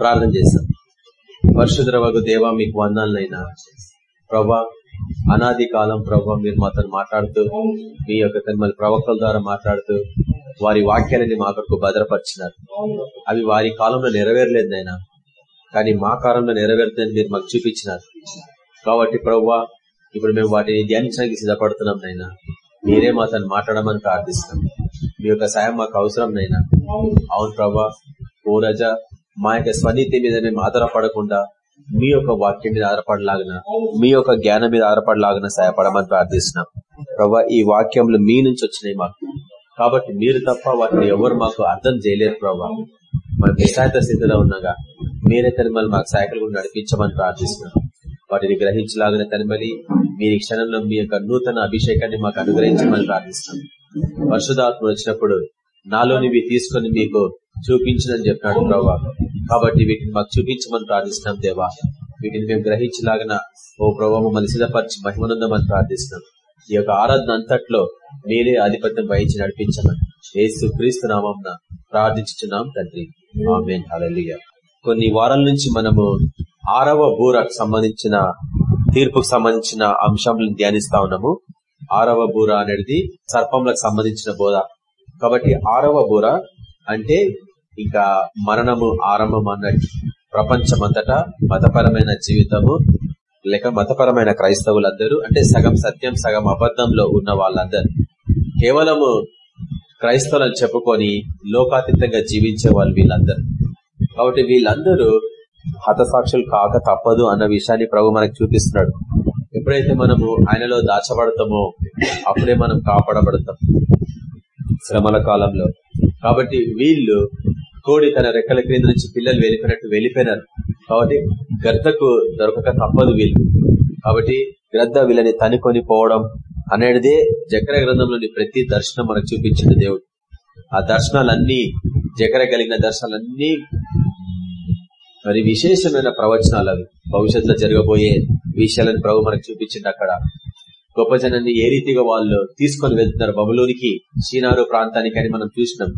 ప్రార్థన చేస్తాం. పరిశుద్రవగు దేవ మీకు వందాలనైనా ప్రభా అనాది కాలం ప్రభా మీరు మాతో మాట్లాడుతూ మీ యొక్క తన ప్రవక్తల ద్వారా మాట్లాడుతూ వారి వాక్యాలని మా కొరకు భద్రపరిచినారు. అవి వారి కాలంలో నెరవేరలేదు నైనా కానీ మా కాలంలో నెరవేరుతుందని మీరు మాకు చూపించినారు. కాబట్టి ప్రవ్వా ఇప్పుడు మేము వాటిని ధ్యానించడానికి సిద్ధపడుతున్నాం నైనా మీరే మాతో మాట్లాడమని ప్రార్థిస్తున్నాం. మీ యొక్క సాయం మాకు అవసరం నైనా. అవును ప్రభా. ఓ రజ మా యొక్క స్వనీతి మీద మేము ఆధారపడకుండా మీ యొక్క వాక్యం మీద ఆధారపడలాగిన మీ యొక్క జ్ఞానం మీద ఆధారపడలాగిన సహాయపడమని ప్రార్థిస్తున్నాం. ప్రభా ఈ వాక్యంలో మీ నుంచి వచ్చినాయి మాకు. కాబట్టి మీరు తప్ప వాటిని ఎవరు మాకు అర్థం చేయలేరు ప్రభా. మన నిశాయిత స్థితిలో ఉన్నగా మీరే తనిమలు మాకు సహాయకులు నడిపించమని ప్రార్థిస్తున్నాం. వాటిని గ్రహించలాగిన తనిమలి మీ క్షణంలో మీ యొక్క నూతన అభిషేకాన్ని మాకు అనుగ్రహించమని ప్రార్థిస్తున్నాం. పరిశుధాత్మ వచ్చినప్పుడు నాలోనివి తీసుకుని మీకు చూపించనని చెప్పాడు ప్రభా. కాబట్టి వీటిని మాకు చూపించమని ప్రార్థిస్తున్నాం దేవా. వీటిని మేము గ్రహించలాగిన ఓ ప్రభావ మమ్మల్ని సిద్ధపరిచి మహిమనుందమని ప్రార్థిస్తున్నాం. ఈ యొక్క ఆరాధన అంతట్లో మీరే ఆధిపత్యం వహించి నడిపించమని ఏసు క్రీస్తు నామం ప్రార్థించుతున్నాం తండ్రి. ఆమెన్. హలలియ కొన్ని వారాల నుంచి మనము ఆరవ బూరకు సంబంధించిన తీర్పుకు సంబంధించిన అంశాలను ధ్యానిస్తా ఉన్నాము. ఆరవ బూర అనేది సర్పంలకు సంబంధించిన బోధ. కాబట్టి ఆరవ బూర అంటే ఇంకా మరణము ఆరంభం అన్నట్టు. ప్రపంచమంతటా మతపరమైన జీవితము లేక మతపరమైన క్రైస్తవులందరూ అంటే సగం సత్యం సగం అబద్ధంలో ఉన్న వాళ్ళందరూ. కేవలము క్రైస్తవులను చెప్పుకొని లోకాతీతంగా జీవించే వాళ్ళు వీళ్ళందరూ. కాబట్టి వీళ్ళందరూ హతసాక్షులు కాక తప్పదు అన్న విషయాన్ని ప్రభు మనకు చూపిస్తున్నాడు. ఎప్పుడైతే మనము ఆయనలో దాచబడతామో అప్పుడే మనం కాపాడబడతాం. శ్రమల కాలంలో. కాబట్టి వీళ్ళు కోడి తన రెక్కల క్రింద నుంచి పిల్లలు వెళ్ళిపోయినట్టు వెళ్ళిపోయినారు. కాబట్టి గద్దకు దొరకక తప్పదు వీళ్ళు. కాబట్టి గ్రద్ద వీళ్ళని తనుకొని పోవడం అనేదే జకర గ్రంథంలోని ప్రతి దర్శనం మనకు చూపించింది దేవుడు. ఆ దర్శనాలన్నీ జకర కలిగిన దర్శనాలన్నీ మరి విశేషమైన ప్రవచనాలు అవి. భవిష్యత్తులో జరగబోయే విషయాలను ప్రభు మనకు చూపించింది అక్కడ. గొప్ప జనాన్ని ఏ రీతిగా వాళ్ళు తీసుకొని వెళ్తున్నారు బబులోనికి షీనారు ప్రాంతానికి అని మనం చూసినాం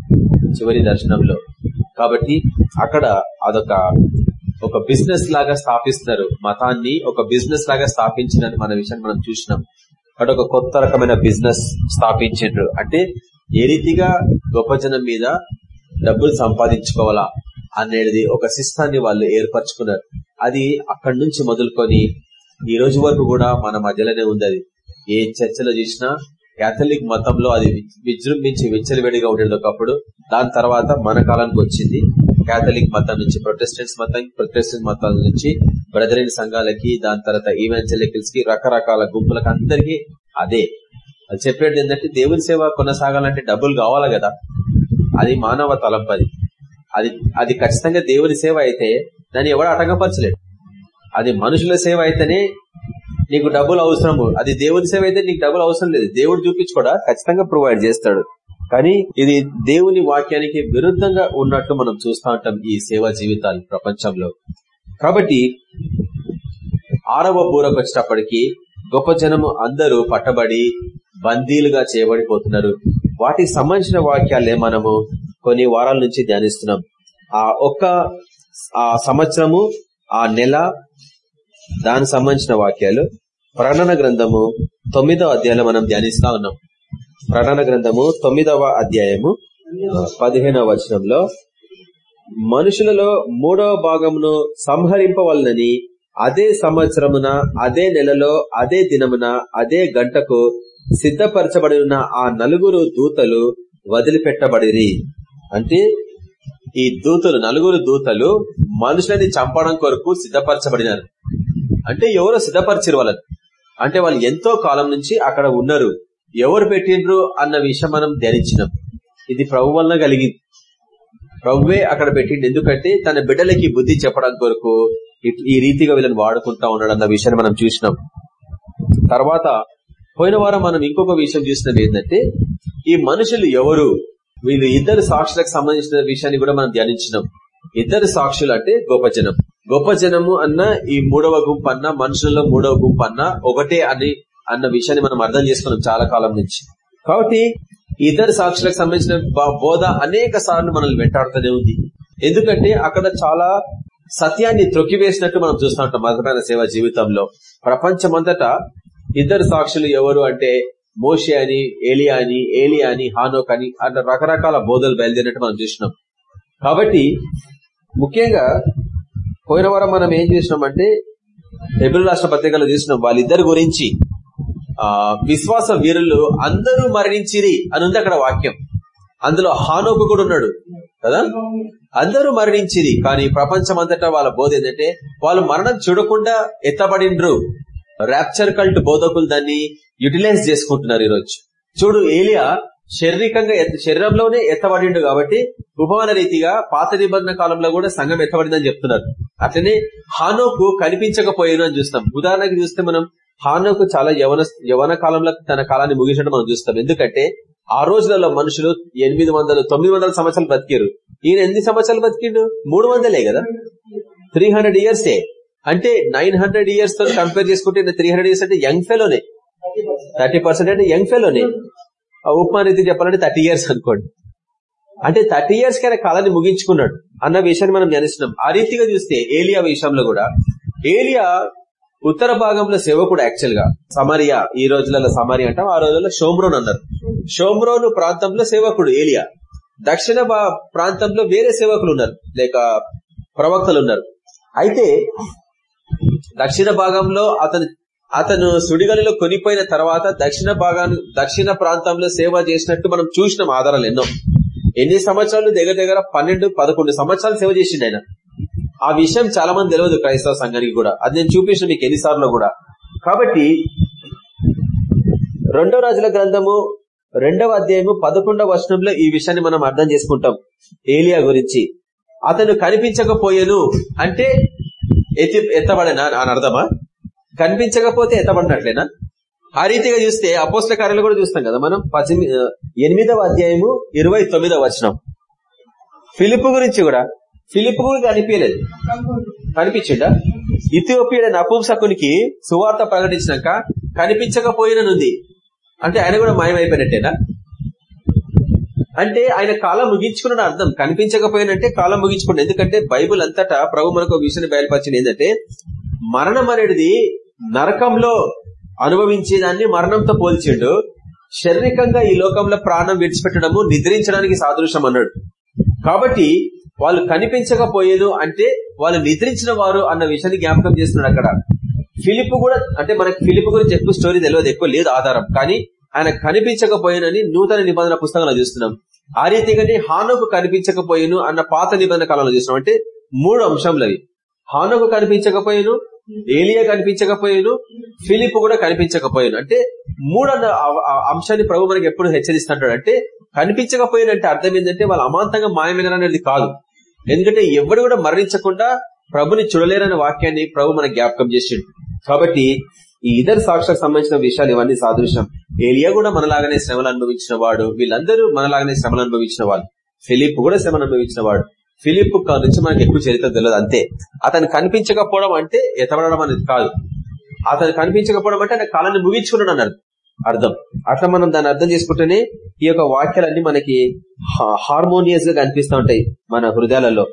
చివరి దర్శనంలో. కాబట్టి అక్కడ అదొక ఒక బిజినెస్ లాగా స్థాపిస్తున్నారు. మతాన్ని ఒక బిజినెస్ లాగా స్థాపించిన మన విషయాన్ని మనం చూసినాం. అక్కడ ఒక కొత్త రకమైన బిజినెస్ స్థాపించారు అంటే ఏ రీతిగా గొప్ప జనం మీద డబ్బులు సంపాదించుకోవాలా అనేది ఒక శిస్తాన్ని వాళ్ళు ఏర్పరచుకున్నారు. అది అక్కడి నుంచి మొదలుకొని ఈ రోజు వరకు కూడా మన మధ్యలోనే ఉంది అది. ఏ చర్చలో చూసినా కేథలిక్ మతంలో అది విజృంభించి విచ్చలవిడిగా ఉండేది ఒకప్పుడు. దాని తర్వాత మన కాలానికి వచ్చింది. కేథలిక్ మతం నుంచి ప్రొటెస్టెంట్స్ మతం ప్రొటెస్టెంట్ మతాల నుంచి బ్రదరిన్ సంఘాలకి దాని తర్వాత ఈవెంజలికల్స్కి రకరకాల గుంపులకు అందరికీ అదే. అది చెప్పేది ఏంటంటే దేవుని సేవ కొనసాగాలంటే డబ్బులు కావాలి కదా. అది మానవ తలంపది. అది అది ఖచ్చితంగా దేవుని సేవ అయితే దాన్ని ఎవడు అటంగపరచలేడు అది మనుషుల సేవ అయితేనే నీకు డబ్బులు అవసరము. అది దేవుని సేవ అయితే నీకు డబ్బులు అవసరం లేదు. దేవుడు చూపించుకోడా? ఖచ్చితంగా ప్రొవైడ్ చేస్తాడు. కానీ ఇది దేవుని వాక్యానికి విరుద్ధంగా ఉన్నట్టు మనం చూస్తూ ఉంటాం ఈ సేవా జీవితాలు ప్రపంచంలో. కాబట్టి ఆరవ బూరకు వచ్చినప్పటికీ గొప్ప జనము అందరూ పట్టబడి బందీలుగా చేయబడిపోతున్నారు. వాటికి సంబంధించిన వాక్యాలే మనము కొన్ని వారాల నుంచి ధ్యానిస్తున్నాం. ఆ ఒక్క ఆ సంవత్సరము ఆ నెల దానికి సంబంధించిన వాక్యాలు. ప్రకటన గ్రంథము తొమ్మిదవ అధ్యాయంలో మనం ధ్యానిస్తా ఉన్నాం. ప్రకటన గ్రంథము తొమ్మిదవ అధ్యాయము పదిహేనవ వచనంలో మనుషులలో మూడవ భాగమును సంహరింపవలనని అదే సంవత్సరమున అదే నెలలో అదే దినమున అదే గంటకు సిద్ధపరచబడిన ఆ నలుగురు దూతలు వదిలిపెట్టబడిరి. అంటే ఈ దూతలు నలుగురు దూతలు మనుషులని చంపడం కొరకు సిద్ధపరచబడినారు. అంటే ఎవరో సిద్ధపరిచారు వాళ్ళని? అంటే వాళ్ళు ఎంతో కాలం నుంచి అక్కడ ఉన్నారు. ఎవరు పెట్టిండ్రు అన్న విషయం మనం ధ్యానించినాం. ఇది ప్రభు వలన కలిగింది. ప్రభువే అక్కడ పెట్టిండు. ఎందుకంటే తన బిడ్డలకి బుద్ధి చెప్పడం కొరకు ఈ రీతిగా వీళ్ళని వాడుకుంటా ఉన్నాడు అన్న విషయాన్ని మనం చూసినాం. తర్వాత పోయిన వారం మనం ఇంకొక విషయం చూసినాం ఏంటంటే ఈ మనుషులు ఎవరు? వీళ్ళు ఇద్దరు సాక్షులకు సంబంధించిన విషయాన్ని కూడా మనం ధ్యానించినాం. ఇద్దరు సాక్షులు అంటే గొప్ప జనం. గొప్ప జనము అన్న ఈ మూడవ గుంపు అన్న మనుషులలో మూడవ గుంపు అన్న ఒకటే అని అన్న విషయాన్ని మనం అర్థం చేసుకున్నాం చాలా కాలం నుంచి. కాబట్టి ఇద్దరు సాక్షులకు సంబంధించిన బోధ అనేక సార్లు మనల్ని వెంటాడుతూనే ఉంది. ఎందుకంటే అక్కడ చాలా సత్యాన్ని త్రొక్కివేసినట్టు మనం చూస్తూ ఉంటాం మతమైన సేవ జీవితంలో. ప్రపంచమంతటా ఇద్దరు సాక్షులు ఎవరు అంటే మోషే అని ఏలియా అని ఏలియా అని హానోక్ అని అట్లా రకరకాల బోధలు బయలుదేరినట్టు మనం చూసినాం. కాబట్టి ముఖ్యంగా పోయిన వారం మనం ఏం చేసినామంటే ఎబ్రిల్ రాష్ట్ర పత్రికలు చూసినాం వాళ్ళిద్దరి గురించి. ఆ విశ్వాస వీరులు అందరూ మరణించిరి అని ఉంది అక్కడ వాక్యం. అందులో హానోకు కూడా ఉన్నాడు కదా? అందరూ మరణించిరి కానీ ప్రపంచం అంతటా వాళ్ళ బోధ ఏంటంటే వాళ్ళు మరణం చూడకుండా ఎత్తబడిండ్రు. ర్యాప్చర్ కల్ట్ బోధకులు దాన్ని యూటిలైజ్ చేసుకుంటున్నారు ఈరోజు. చూడు ఏలియా శారీరకంగా శరీరంలోనే ఎత్తబడిండు కాబట్టి ఉపమాన రీతిగా పాత నిబంధన కాలంలో కూడా సంఘం ఎత్తబడిందని చెప్తున్నారు. అట్లనే హానోకు కనిపించకపోయినా అని చూస్తాం ఉదాహరణకి చూస్తే మనం హానోకు చాలా యవన యవన కాలంలో తన కాలాన్ని ముగించడం మనం చూస్తాం. ఎందుకంటే ఆ రోజులలో మనుషులు ఎనిమిది వందలు తొమ్మిది వందల సంవత్సరాలు బతికారు ఈయన ఎన్ని సంవత్సరాలు బతికిండు? మూడు వందలే కదా? త్రీ హండ్రెడ్ ఇయర్సే అంటే నైన్ హండ్రెడ్ ఇయర్స్తో కంపేర్ చేసుకుంటే త్రీ హండ్రెడ్ ఇయర్స్ అంటే యంగ్ ఫెలోనే. థర్టీ పర్సెంట్ అంటే యంగ్ ఫెలోనే. ఉపమా రీతి చెప్పాలంటే థర్టీ ఇయర్స్ అనుకోండి. అంటే థర్టీ ఇయర్స్ కైనా కాలాన్ని ముగించుకున్నాడు. అన్న విషయాన్ని మనం ధ్యానిస్తున్నాం. ఆ రీతిగా చూస్తే ఏలియా విషయంలో కూడా ఏలియా ఉత్తర భాగంలో సేవకుడు యాక్చువల్గా సమరియా ఈ రోజులలో సమరియా అంటాం ఆ రోజుల్లో షోమ్రోన్ అన్నారు. షోమ్రోను ప్రాంతంలో సేవకుడు ఏలియా. దక్షిణ ప్రాంతంలో వేరే సేవకులు ఉన్నారు. లేక ప్రవక్తలు ఉన్నారు. అయితే దక్షిణ భాగంలో అతను అతను సుడిగలిలో కొనిపోయిన తర్వాత దక్షిణ భాగాన్ని దక్షిణ ప్రాంతంలో సేవ చేసినట్టు మనం చూసినాం ఆధారాలు ఎన్నో. ఎన్ని సంవత్సరాలు దగ్గర దగ్గర పన్నెండు పదకొండు సంవత్సరాలు సేవ చేసిండు ఆయన. ఆ విషయం చాలా మంది తెలియదు క్రైస్తవ సంఘానికి కూడా. అది నేను చూపించిన మీకు ఎన్నిసార్లు కూడా. కాబట్టి రెండో రాజుల గ్రంథము రెండవ అధ్యాయము పదకొండవ వర్షంలో ఈ విషయాన్ని మనం అర్థం చేసుకుంటాం. ఏలియా గురించి. అతను కనిపించకపోయేను అంటే ఎత్తి ఎత్తబడేనా అని అర్థమా? కనిపించకపోతే ఎత్తబడినట్లేనా? ఆ రీతిగా చూస్తే అపోస్ల కార్యాలు కూడా చూస్తాం కదా మనం. పద్దెనిమిది ఎనిమిదవ అధ్యాయము ఇరవై తొమ్మిదవ వచనం. ఫిలిప్ గురించి కూడా ఫిలిప్ కూడా కనిపించలేదు కనిపించిండా ఇథియోపియా నపుంసకునికి సువార్త ప్రకటించినాక కనిపించకపోయిననుంది. అంటే ఆయన కూడా మాయమైపోయినట్టేనా? అంటే ఆయన కాలం ముగించుకున్న అర్థం. కనిపించకపోయినంటే కాలం ముగించుకున్నాడు. ఎందుకంటే బైబుల్ అంతటా ప్రభు మనకు విషయాన్ని బయలుపరిచింది ఏంటంటే మరణం అనేది నరకంలో అనుభవించేదాన్ని మరణంతో పోల్చిండు. శారీరకంగా ఈ లోకంలో ప్రాణం విడిచిపెట్టడము నిద్రించడానికి సాదృశ్యం అన్నాడు. కాబట్టి వాళ్ళు కనిపించకపోయేదు అంటే వాళ్ళు నిద్రించిన వారు అన్న విషయాన్ని జ్ఞాపకం చేస్తున్నాడు అక్కడ. ఫిలిప్ కూడా అంటే మనకి ఫిలిప్ గురించి ఎక్కువ స్టోరీ తెలియదు ఎక్కువ లేదు ఆధారం. కానీ ఆయన కనిపించకపోయానని నూతన నిబంధన పుస్తకంలో చూస్తున్నాం. ఆ రీతిగానే హానుకు కనిపించకపోయాను అన్న పాత నిబంధన కాలంలో చూస్తున్నాం. అంటే మూడు అంశంలు అవి హానుకు కనిపించకపోయాను ఏలియా కనిపించకపోయాను ఫిలిప్ కూడా కనిపించకపోయాను. అంటే మూడు అన్న అంశాన్ని ప్రభు మనకి ఎప్పుడు హెచ్చరిస్తుంటాడు అంటే కనిపించకపోయానంటే అర్థం ఏంటంటే వాళ్ళు అమాంతంగా మాయమైనది కాదు. ఎందుకంటే ఎవరు కూడా మరణించకుండా ప్రభుని చూడలేరనే వాక్యాన్ని ప్రభు మనకు జ్ఞాపకం చేసిండు. కాబట్టి ఈ ఇద్దరు సాక్షులకు సంబంధించిన విషయాలు ఇవన్నీ సాదృశ్యం. ఏలియా కూడా మనలాగానే శ్రమలు అనుభవించిన వాడు. వీళ్ళందరూ మనలాగానే శ్రమలు అనుభవించిన వాళ్ళు. ఫిలిప్ కూడా శ్రమను అనుభవించిన వాడు. ఫిలిప్ నుంచి మనకి ఎక్కువ చరిత్ర తెలియదు అంతే. అతను కనిపించకపోవడం అంటే ఎతబడడం అనేది కాదు. అతను కనిపించకపోవడం అంటే ఆయన కాలాన్ని ముగించుకున్నాడు అన్నారు అర్థం. అట్లా మనం దాన్ని అర్థం చేసుకుంటేనే ఈ యొక్క వాక్యాలన్నీ మనకి హార్మోనియస్గా కనిపిస్తూ ఉంటాయి మన హృదయాలలో.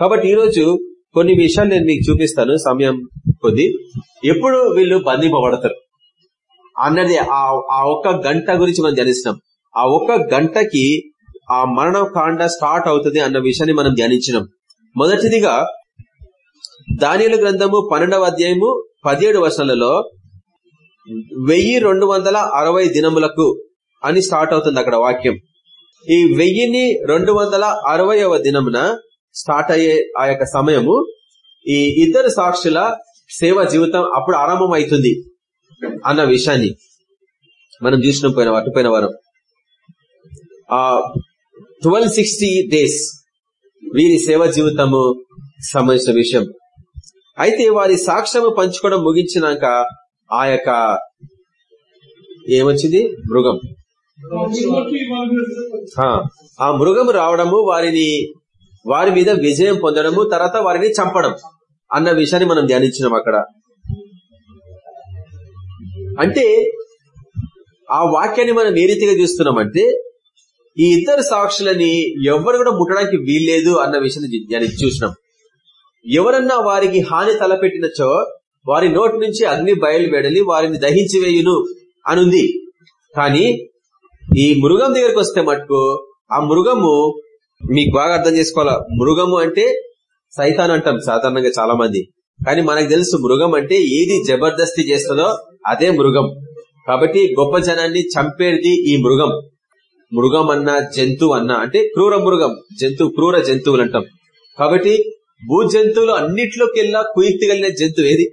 కాబట్టి ఈ రోజు కొన్ని విషయాలు నేను మీకు చూపిస్తాను సమయం కొద్ది. ఎప్పుడు వీళ్ళు బంధింపబడతారు? అన్నది ఆ ఒక్క గంట గురించి మనం ధ్యానిస్తున్నాం. ఆ ఒక్క గంటకి ఆ మరణ కాండ స్టార్ట్ అవుతుంది అన్న విషయాన్ని మనం ధ్యానించినాం. మొదటిదిగా దానియుల గ్రంథము పన్నెండవ అధ్యాయము పదిహేడు వర్షాలలో వెయ్యి రెండు వందల అరవై దినములకు అని స్టార్ట్ అవుతుంది అక్కడ వాక్యం. ఈ వెయ్యిని రెండు వందల అరవైవ దినమున స్టార్ట్ అయ్యే ఆ యొక్క సమయము ఈ ఇద్దరు సాక్షుల సేవ జీవితం అప్పుడు ఆరంభం అవుతుంది అన్న విషయాన్ని మనం చూసిన పోయిన అటుపోయిన వారం. ఆ ట్వెల్వ్ సిక్స్టీ డేస్ వీరి సేవ జీవితము సంబంధించిన విషయం. అయితే వారి సాక్ష్యము పంచుకోవడం ముగించినాక ఆ యొక్క ఏమొచ్చింది? మృగం. ఆ మృగం రావడము వారిని వారి మీద విజయం పొందడము తర్వాత వారిని చంపడం అన్న విషయాన్ని మనం ధ్యానించినాం అక్కడ. అంటే ఆ వాక్యాన్ని మనం ఏ రీతిగా చూస్తున్నామంటే ఈ ఇద్దరు సాక్షులని ఎవరు కూడా ముట్టడానికి వీల్లేదు అన్న విషయం నేను చూసినాం. ఎవరన్నా వారికి హాని తలపెట్టినచో వారి నోటి నుంచి అగ్ని బయలువెడలి వారిని దహించి వేయును అనుంది. కానీ ఈ మృగం దగ్గరకు వస్తే మటుకు ఆ మృగము మీకు బాగా అర్థం చేసుకోవాలా? మృగము అంటే సైతాన్ అంటాం సాధారణంగా చాలా మంది కానీ మనకు తెలుసు మృగం అంటే ఏది జబర్దస్తి చేస్తుందో అదే మృగం. కాబట్టి గొప్ప జనాన్ని చంపేది ఈ మృగం. మృగం అన్న జంతువు అన్న అంటే క్రూర మృగం జంతువు క్రూర జంతువులు అంటాం. కాబట్టి భూ జంతువులు అన్నిట్లోకెల్లా కుయుక్తి కలిగిన జంతువు ఏది?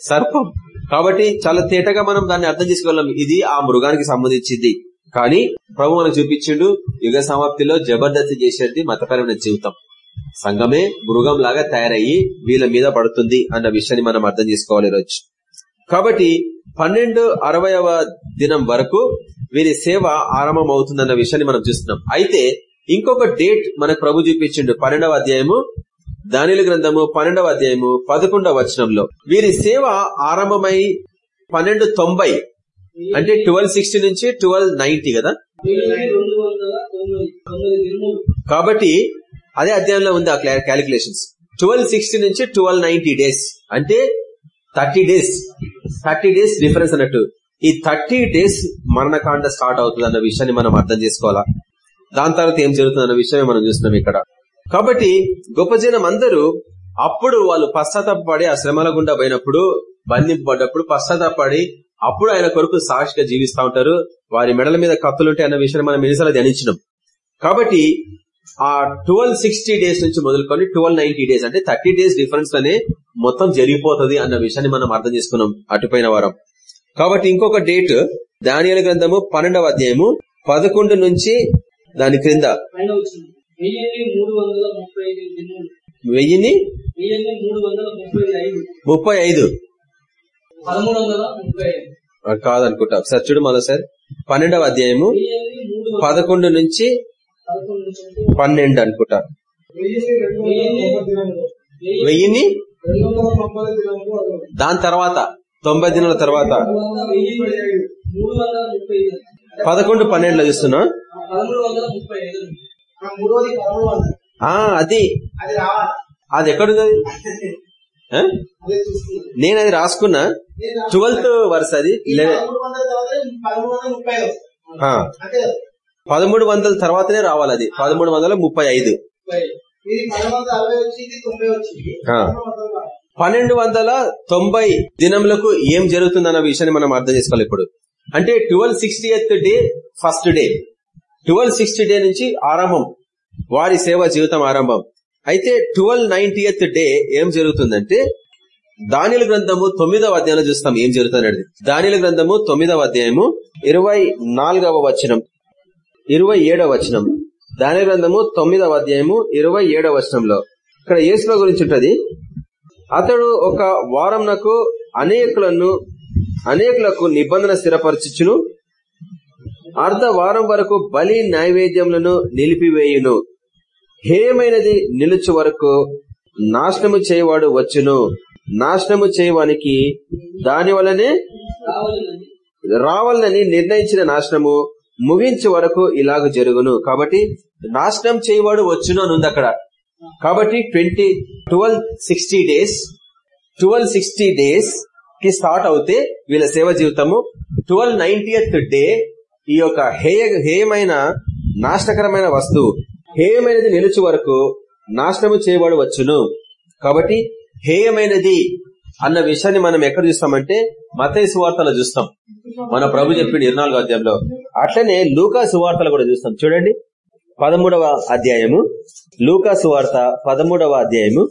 సర్పం. కాబట్టి చాలా తేటగా మనం దాన్ని అర్థం చేసుకోగలం. ఇది ఆ మృగానికి సంబంధించింది. కానీ ప్రభు మనకు చూపించిండు యుగ సమాప్తిలో జబర్దస్తి చేసేది మతపరమైన జీవితం. సంఘమే మృగం లాగా తయారయ్యి వీళ్ళ మీద పడుతుంది అన్న విషయాన్ని మనం అర్థం చేసుకోవాలి ఈరోజు. కాబట్టి పన్నెండు అరవయవ దినం వరకు వీరి సేవ ఆరంభం అవుతుందన్న విషయాన్ని మనం చూస్తున్నాం. అయితే ఇంకొక డేట్ మనకు ప్రభు చూపించిండు. పన్నెండవ అధ్యాయము దానిల గ్రంథము పన్నెండవ అధ్యాయము పదకొండవ వచనంలో. వీరి సేవ ఆరంభమై పన్నెండు తొంభై అంటే ట్వెల్వ్ సిక్స్టీ నుంచి ట్వెల్వ్ నైన్టీ కదా? కాబట్టి అదే అధ్యాయంలో ఉంది ఆ క్యాలిక్యులేషన్స్. ట్వెల్వ్ సిక్స్టీ నుంచి ట్వెల్వ్ నైన్టీ డేస్ అంటే thirty days. Thirty days difference అన్నట్టు. ఈ థర్టీ డేస్ మరణకాండ స్టార్ట్ అవుతుంది అన్న విషయాన్ని మనం అర్థం చేసుకోవాలా? దాని తర్వాత ఏం జరుగుతుంది అన్న విషయమే మనం చూస్తున్నాం ఇక్కడ. కాబట్టి గొప్ప జనం అందరూ అప్పుడు వాళ్ళు పశ్చాత్తాపడి ఆ శ్రమల గుండా పోయినప్పుడు బంధింపబడ్డప్పుడు పశ్చాత్తాపడి అప్పుడు ఆయన కొరకు సాక్షిగా జీవిస్తూ ఉంటారు. వారి మెడల మీద కత్తులుంటాయి అన్న విషయాన్ని మనం ఎన్నిసార్లు ధ్యానించినాం. కాబట్టి ఆ ట్వెల్వ్ సిక్స్టీ డేస్ నుంచి మొదలుకొని ట్వెల్వ్ నైన్టీ డేస్ అంటే థర్టీ డేస్ డిఫరెన్స్లోనే మొత్తం జరిగిపోతుంది అన్న విషయాన్ని మనం అర్థం చేసుకున్నాం అటుపోయిన వారం. కాబట్టి ఇంకొక డేట్ దానియల గ్రంథము పన్నెండవ అధ్యాయము పదకొండు నుంచి దాని క్రింద. వెయ్యిని ముప్పై ఐదు కాదనుకుంటా. ఒకసారి చూడు మరోసారి పన్నెండవ అధ్యాయము పదకొండు నుంచి పన్నెండు అనుకుంటా. వెయ్యిని దాని తర్వాత తొంభై దినాల తర్వాత పదకొండు పన్నెండులో చూస్తున్నా. అది. అది ఎక్కడుంది నేను అది రాసుకున్నా. ట్వెల్త్ వర్స్ అది పదమూడు వందల తర్వాతనే రావాలి అది. పదమూడు వందల ముప్పై ఐదు. పన్నెండు వందల తొంభై దినములకు ఏం జరుగుతుందన్న విషయాన్ని మనం అర్థం చేసుకోవాలి ఇప్పుడు. అంటే twelve sixty day first day. Twelve sixty day నుంచి ఆరంభం. వారి సేవ జీవితం ఆరంభం. అయితే ట్వెల్వ్ నైన్టీఎత్ డే ఏం జరుగుతుందంటే దానిల గ్రంథము తొమ్మిదవ అధ్యాయంలో చూస్తాం ఏం జరుగుతుంది దానిల గ్రంథము తొమ్మిదవ అధ్యాయము ఇరవై నాలుగవ వచనం. ఇరవై ఏడవ వచనం. దాని గ్రంథము తొమ్మిదవ అధ్యాయము ఇరవై ఏడవ వచనంలో. ఇక్కడ యేసుల గురించి ఉంటది. అతడు ఒక వారంనకు అనేకులను అనేకులకు నిబంధన స్థిరపరచును అర్ధ వారం వరకు బలి నైవేద్యములను నిలిపివేయును. హేయమైనది నిలుచు వరకు నాశనము చేయవాడు వచ్చును. నాశనము చేయవానికి దాని వలనే రావాలని నిర్ణయించిన నాశనము ముగించే వరకు ఇలాగ జరుగును. కాబట్టి నాశనం చేయవాడు వచ్చును అని ఉంది అక్కడ. కాబట్టి twenty twelve sixty days twelve sixty డేస్కి స్టార్ట్ అవుతే వీళ్ళ సేవ జీవితము. ట్వెల్వ్ నైన్టీఎత్ డే ఈ యొక్క హేయ హేయమైన నాశనకరమైన వస్తువు. హేయమైనది నిలుచు వరకు నాశనము చేయబడి వచ్చును. కాబట్టి హేయమైనది అన్న విషయాన్ని మనం ఎక్కడ చూస్తామంటే మతయ సువార్తలో చూస్తాం. మన ప్రభు చెప్పిండు ఇరవై అధ్యాయంలో. అట్లనే లూకా సువార్తలు కూడా చూస్తాం. చూడండి. పదమూడవ అధ్యాయము లూకాసు వార్త పదమూడవ అధ్యాయము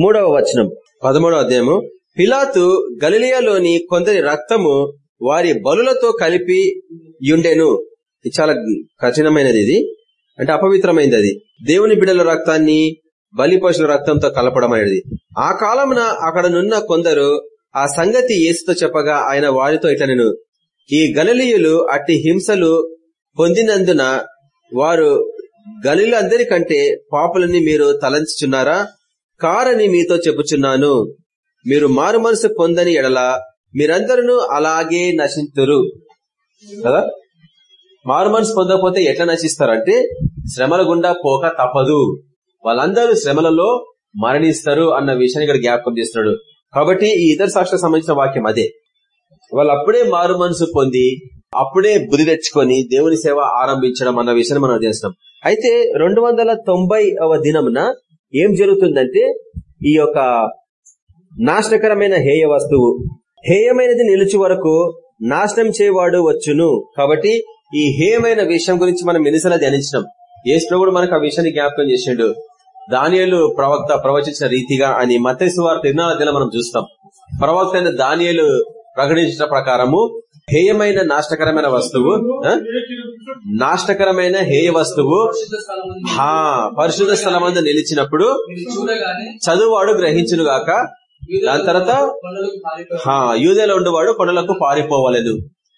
మూడవ వచనం. పదమూడవ అధ్యాయము పిలాతు గలిలియాలోని కొందరి రక్తము వారి బలులతో కలిపి యుండెను. ఇది చాలా కఠినమైనది ఇది. అంటే అపవిత్రమైనది అది. దేవుని బిడల రక్తాన్ని బలి పశువుల రక్తంతో కలపడం అనేది. ఆ కాలమున అక్కడనున్న కొందరు ఆ సంగతి ఏసుతో చెప్పగా ఆయన వారితో ఇట్లా నేను ఈ గలలీయులు అట్టి హింసలు పొందినందున వారు గలీలందరికంటే పాపులని మీరు తలంచుచున్నారా? కారని మీతో చెప్పుచున్నాను మీరు మారు మనసు పొందని ఎడల మీరందరూ అలాగే నశింతురు. కదా? మారు మనసు పొందకపోతే ఎట్లా నశిస్తారంటే శ్రమల గుండా పోక తప్పదు. వాళ్ళందరూ శ్రమలలో మరణిస్తారు అన్న విషయాన్ని ఇక్కడ జ్ఞాపకం చేస్తున్నాడు. కాబట్టి ఈ ఇతర సాక్షులకు సంబంధించిన వాక్యం అదే. వాళ్ళు అప్పుడే మారు మనసు పొంది అప్పుడే బుద్ధి తెచ్చుకొని దేవుని సేవ ఆరంభించడం అన్న విషయాన్ని మనం చేస్తున్నాం అయితే రెండు వందల తొంభైవ దినమున ఏం జరుగుతుందంటే ఈ యొక్క నాశనకరమైన హేయ వస్తువు హేయమైనది నిలిచి వరకు నాశనం చేయవాడు వచ్చును. కాబట్టి ఈ హేయమైన విషయం గురించి మనం ఎన్నిసార్లు ధ్యానించినాం. ఏసులో కూడా మనకు ఆ విషయాన్ని జ్ఞాపకం చేసిండు. దానియలు ప్రవక్త ప్రవచించిన రీతిగా అని మతేసు వారి తిరునాళ్ళ మనం చూస్తాం. ప్రవక్త అయిన దానియలు ప్రకటించిన ప్రకారము హేయమైన నాష్టకరమైన వస్తువు నాష్టకరమైన హేయ వస్తువు హా పరిశుద్ధ స్థలమందు నిలిచినప్పుడు చదువువాడు గ్రహించును గాక దాని తర్వాత హా యూదేలో ఉండేవాడు కొండలకు పారిపోవాలను.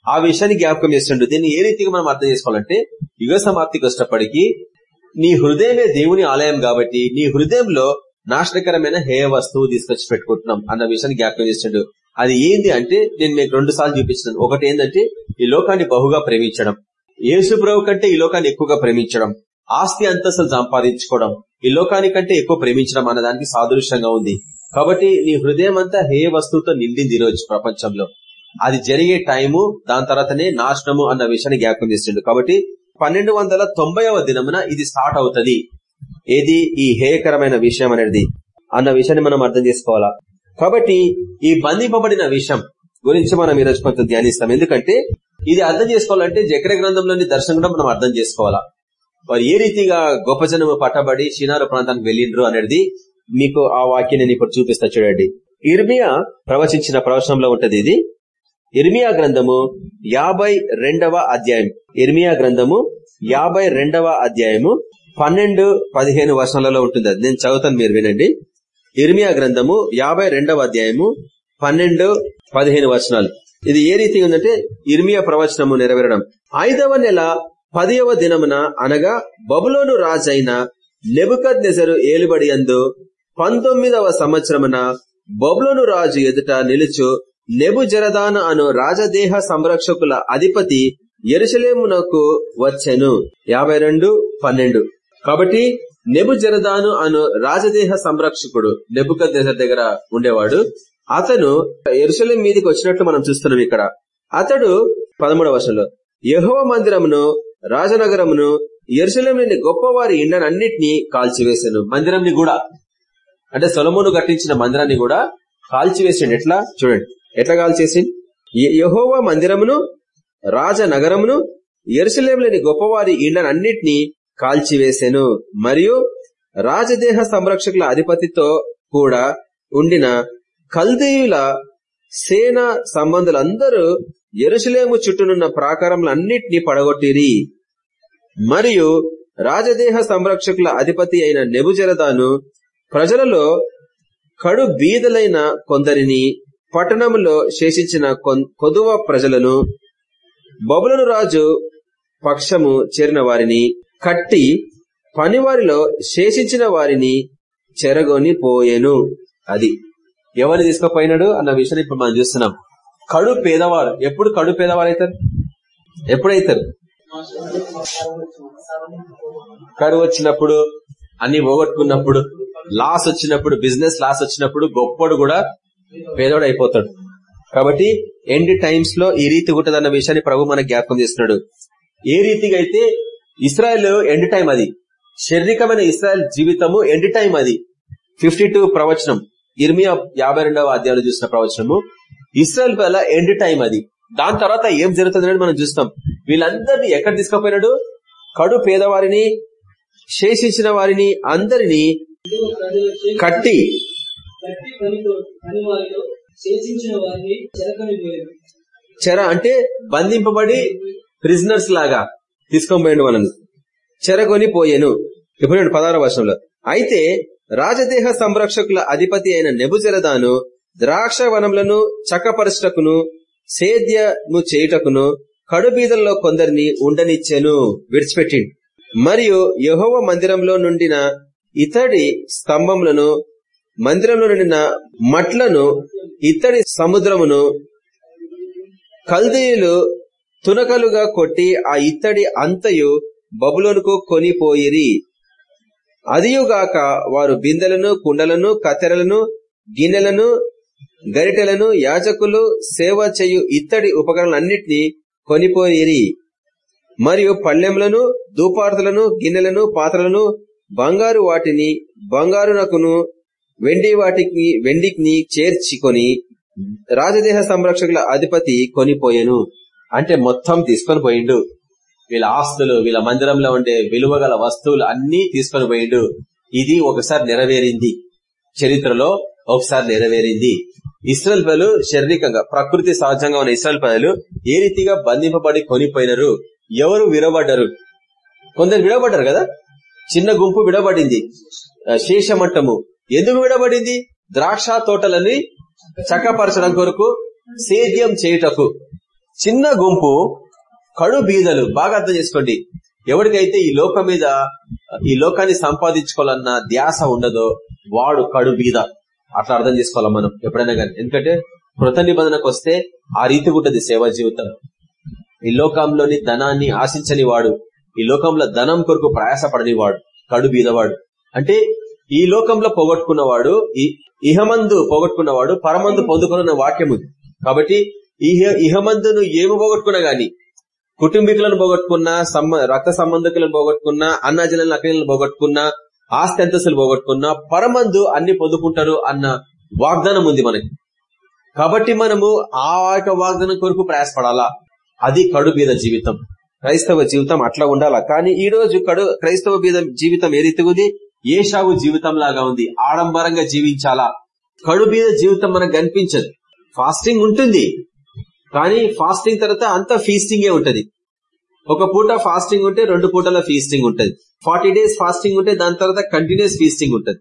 ఆ విషయాన్ని జ్ఞాపకం చేస్తుండ్రు దీన్ని ఏ రీతిగా మనం అర్థం చేసుకోవాలంటే యుగ సమాప్తికి వచ్చేటప్పటికి నీ హృదయమే దేవుని ఆలయం కాబట్టి నీ హృదయంలో నాశనకరమైన హేయ వస్తువు తీసుకొచ్చి పెట్టుకుంటున్నాం అన్న విషయాన్ని జ్ఞాపకం చేస్తుండ్రు అది ఏంది అంటే నేను మీకు రెండు సార్లు చూపించాను ఒకటి ఏంటంటే ఈ లోకాన్ని బహుగా ప్రేమించడం. యేసు ప్రభు కంటే ఈ లోకాన్ని ఎక్కువగా ప్రేమించడం. ఆస్తి అంతస్తులు సంపాదించుకోవడం. ఈ లోకానికంటే ఎక్కువ ప్రేమించడం అన్న దానికి సాదృశ్యంగా ఉంది. కాబట్టి నీ హృదయం అంతా హేయ వస్తువుతో నిండింది ఈ రోజు ప్రపంచంలో. అది జరిగే టైము దాని తర్వాతనే నాశనము అన్న విషయాన్ని జ్ఞాపకం చేసిండు. కాబట్టి పన్నెండు వందల తొంభైవ దినమున ఇది స్టార్ట్ అవుతుంది. ఏది? ఈ హేయకరమైన విషయం అనేది. అన్న విషయాన్ని మనం అర్థం చేసుకోవాలా? కాబట్టి ఈ బంధింపబడిన విషయం గురించి మనం ఈరోజు కొంత ధ్యానిస్తాం. ఎందుకంటే ఇది అర్థం చేసుకోవాలంటే జకర గ్రంథంలోని దర్శనం కూడా మనం అర్థం చేసుకోవాలా? వారు ఏ రీతిగా గొప్ప జనము పట్టబడి షినారు ప్రాంతానికి వెళ్ళిండ్రు అనేది మీకు ఆ వాక్యం నేను ఇప్పుడు చూపిస్తా చూడండి. ఇర్మియా ప్రవచించిన ప్రవచనంలో ఉంటది ఇది. ఇర్మియా గ్రంథము యాభై రెండవ అధ్యాయం. ఇర్మియా గ్రంథము యాభై రెండవ అధ్యాయము పన్నెండు పదిహేను వర్షాలలో ఉంటుంది. అది నేను చదువుతాను మీరు వినండి. ఇర్మియా గ్రంథము యాభై రెండవ అధ్యాయము పన్నెండు పదిహేను వచనాలు. ఇది ఏ రీతిగా ఉందంటే ఇర్మియా ప్రవచనము నెరవేరడం. ఐదవ నెల పదియవ దినమున అనగా బబులోను రాజైన నెబుకద్ నెజరు ఏలుబడి అందు పంతొమ్మిదవ సంవత్సరమున బబులోను రాజు ఎదుట నిలుచు నెబు జరదాన అను రాజదేహ సంరక్షకుల అధిపతి ఎరుసలేమునకు వచ్చెను. యాభై రెండు పన్నెండు. కాబట్టి నెబు జరదాను అను రాజదేహ సంరక్షకుడు నెబుక దగ్గర ఉండేవాడు. అతను ఎరుసలేం మీదకి వచ్చినట్లు మనం చూస్తున్నాం ఇక్కడ. అతడు పదమూడవ వర్షంలో యహోవ మందిరమును రాజనగరమును ఎరుసలేంలోని గొప్పవారి ఇండనన్నిటినీ కాల్చివేశాను. మందిరంని కూడా. అంటే సొలమును కట్టించిన మందిరాన్ని కూడా కాల్చివేసిండు ఎట్లా? చూడండి. ఎట్లా కాల్చేసి యహోవ మందిరమును రాజనగరమును ఎరుసలేంలోని గొప్పవారి ఇండనన్నిటినీ కాల్చివేశాను మరియు రాజదేహ సంరక్షకుల అధిపతితో కూడా ఉండిన కల్దీయుల సేన సంబంధులందరూ ఎరుసలేము చుట్టూనున్న ప్రాకారములన్నింటినీ పడగొట్టిరి. మరియు రాజదేహ సంరక్షకుల అధిపతి అయిన నెబుజరదాను ప్రజలలో కడు బీదలైన కొందరిని పట్టణంలో శేషించిన కొదువ ప్రజలను బబులను రాజు పక్షము చేరిన వారిని కట్టి పనివారిలో శేషించిన వారిని చెరగొని పోయేను అది ఎవరిని తీసుకుపోయినాడు అన్న విషయాన్ని ఇప్పుడు మనం చూస్తున్నాం. కడు పేదవారు. ఎప్పుడు కడు పేదవారు అవుతారు? ఎప్పుడైతారు కడు వచ్చినప్పుడు అన్ని పోగొట్టుకున్నప్పుడు లాస్ వచ్చినప్పుడు బిజినెస్ లాస్ వచ్చినప్పుడు గొప్పడు కూడా పేదోడు అయిపోతాడు. కాబట్టి ఎండ్ టైమ్స్లో ఈ రీతి ఉంటదన్న విషయాన్ని ప్రభు మనకు జ్ఞాపకం చేస్తున్నాడు. ఏ రీతిగా అయితే ఇస్రాయల్ ఎండ్ టైం అది. శారీరకమైన ఇస్రాయల్ జీవితము ఎండ్ టైం అది. ఫిఫ్టీ ప్రవచనం. ఇర్మియా యాభై రెండవ అధ్యాయంలో చూసిన ప్రవచనము. ఇస్రాయల్ వల్ల ఎండ్ టైం అది. దాని తర్వాత ఏం జరుగుతుందని మనం చూస్తాం. వీళ్ళందరినీ ఎక్కడ తీసుకుపోయినాడు? కడు పేదవారిని శేషించిన వారిని అందరినీ కట్టి చెర అంటే బంధింపబడి ప్రిజనర్స్ లాగా. తీసుకొని పోయాడు వాళ్ళని చెరగొని పోయాను. ఇప్పుడు పదహార వర్షంలో అయితే రాజదేహ సంరక్షకుల అధిపతి అయిన నెబుజరదాను ద్రాక్ష వనములను చక్కపరచుటకును సేద్యము చేయుటకును కడుబీదల్లో కొందరిని ఉండనిచ్చెను. విడిచిపెట్టిండు. మరియు యహోవ మందిరంలో నుండిన ఇతడి స్తంభములను మందిరంలో నుండిన మట్లను ఇతడి సముద్రమును కల్దీయులు తునకలుగా కొట్టి ఆ ఇత్తడి అంతయు బబులోనుకు కొనిపోయిరి. అదియుగాక వారు బిందెలను కుండలను కత్తెరలను గిన్నెలను గరిటెలను యాజకులు సేవ చేయు ఇత్తడి ఉపకరణలన్నింటినీ కొనిపోయిరి. మరియు పళ్ళెములను దూపార్తులను గిన్నెలను పాత్రలను బంగారు వాటిని బంగారునకును వెండి వాటికి వెండికి చేర్చుకొని రాజదేహ సంరక్షకుల అధిపతి కొనిపోయెను. అంటే మొత్తం తీసుకొని పోయిండు. వీళ్ళ ఆస్తులు వీళ్ళ మందిరంలో ఉండే విలువ గల వస్తువులు అన్ని తీసుకొని పోయిండు. ఇది ఒకసారి నెరవేరింది. చరిత్రలో ఒకసారి నెరవేరింది. ఇస్రాయల్ ప్రజలు శారీరకంగా ప్రకృతి సహజంగా ఉన్న ఇస్రాయల్ ప్రజలు ఏ రీతిగా బంధింపబడి కొనిపోయినారు? ఎవరు విడబడ్డారు కొందరు విడబడ్డారు కదా? చిన్న గుంపు విడబడింది ఆ, శేషమట్టము ఎందుకు విడబడింది ద్రాక్ష తోటలని చక్కపరచడం కొరకు సేద్యం చేయుటకు. చిన్న గుంపు కడు బీదలు బాగా అర్థం చేసుకోండి. ఎవరికైతే ఈ లోకం మీద ఈ లోకాన్ని సంపాదించుకోవాలన్న ధ్యాస ఉండదో వాడు కడు బీద. అట్లా అర్థం చేసుకోవాలి మనం? ఎప్పుడైనా కానీ. ఎందుకంటే కృత నిబంధనకు వస్తే ఆ రీతి ఉంటుంది సేవా జీవితం. ఈ లోకంలోని ధనాన్ని ఆశించని వాడు ఈ లోకంలో ధనం కొరకు ప్రయాసపడని వాడు కడు బీదవాడు. అంటే ఈ లోకంలో పోగొట్టుకున్నవాడు ఈ ఇహమందు పోగొట్టుకున్నవాడు పరమందు పొందుకున్న వాక్యం ఉంది కాబట్టి ఇహ ఇహమందును ఏమి పోగొట్టుకున్నా గాని కుటుంబీకులను పోగొట్టుకున్నా సంబ రక్త సంబంధికులను పోగొట్టుకున్నా అన్నాజలను అక్కలను పోగొట్టుకున్నా ఆస్తి అంతస్తులు పోగొట్టుకున్నా పరమందు అన్ని పొందుకుంటారు అన్న వాగ్దానం ఉంది మనకి. కాబట్టి మనము ఆ యొక్క వాగ్దానం కొరకు ప్రయాసపడాలా? అది కడు బీద జీవితం. క్రైస్తవ జీవితం అట్లా ఉండాలా? కానీ ఈ రోజు కడు క్రైస్తవ బీద జీవితం ఏదైతే రీతి ఉంది? ఏషావు జీవితం లాగా ఉంది. ఆడంబరంగా జీవించాలా? కడు బీద జీవితం మనకు కనిపించదు. ఫాస్టింగ్ ఉంటుంది. కానీ ఫాస్టింగ్ తర్వాత అంత ఫీస్టింగే ఉంటది. ఒక పూట ఫాస్టింగ్ ఉంటే రెండు పూటల ఫీస్టింగ్ ఉంటది. ఫార్టీ డేస్ ఫాస్టింగ్ ఉంటే దాని తర్వాత కంటిన్యూస్ ఫీస్టింగ్ ఉంటది.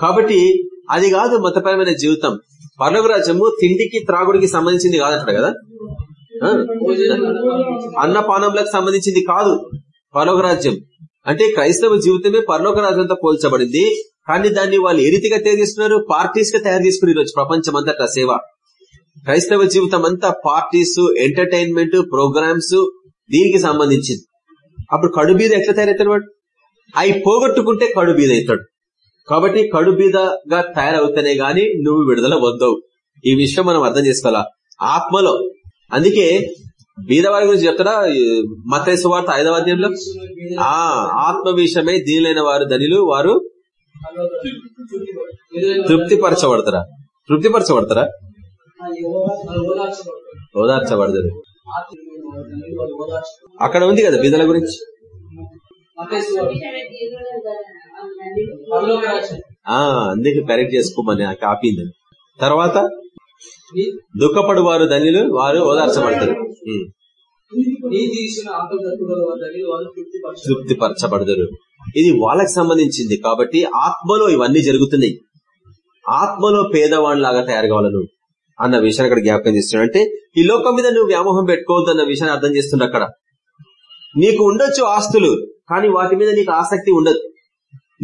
కాబట్టి అది కాదు మతపరమైన జీవితం. పర్లోక తిండికి త్రాగుడికి సంబంధించింది కాదంటారు కదా? అన్నపానములకు సంబంధించింది కాదు పరలోక రాజ్యం అంటే క్రైస్తవ జీవితమే పరలోకరాజ్యంతో పోల్చబడింది. కానీ దాన్ని వాళ్ళు ఏ రీతిగా తయారు చేస్తున్నారు? పార్టీస్గా తయారు చేసుకుని ఈరోజు ప్రపంచం అంతటా సేవ. క్రైస్తవ జీవితం అంతా పార్టీస్ ఎంటర్టైన్మెంట్ ప్రోగ్రామ్స్ దీనికి సంబంధించింది. అప్పుడు కడు బీద ఎట్లా తయారవుతాడు వాడు? అవి పోగొట్టుకుంటే కడు బీద అవుతాడు. కాబట్టి కడు బీదగా తయారవుతానే గాని నువ్వు విడుదల వద్దవు. ఈ విషయం మనం అర్థం చేసుకోవాలా? ఆత్మలో. అందుకే బీదవారి గురించి చెప్తారా? మత వార్త ఐదవ అధ్యాయంలో? ఆ ఆత్మ విషయమై దీనిలైన వారు ధనిలు వారు తృప్తిపరచబడతారా? తృప్తిపరచబడతారా? ఓదార్చబడతారు అక్కడ ఉంది కదా బీదల గురించి? ఆ అందుకే కరెక్ట్ చేసుకోమని ఆపింది తర్వాత దుఃఖపడు వారు ధనిలు వారు ఓదార్చబడతారు. తృప్తిపరచబడతారు. ఇది వాళ్ళకి సంబంధించింది కాబట్టి ఆత్మలో ఇవన్నీ జరుగుతున్నాయి. ఆత్మలో పేదవాళ్ళలాగా తయారు కావాలి నువ్వు అన్న విషయాన్ని అక్కడ జ్ఞాపకం చేస్తున్నాడు. అంటే ఈ లోకం మీద నువ్వు వ్యామోహం పెట్టుకోవద్దు అన్న విషయాన్ని అర్థం చేస్తుండ అక్కడ. నీకు ఉండొచ్చు ఆస్తులు కానీ వాటి మీద నీకు ఆసక్తి ఉండదు.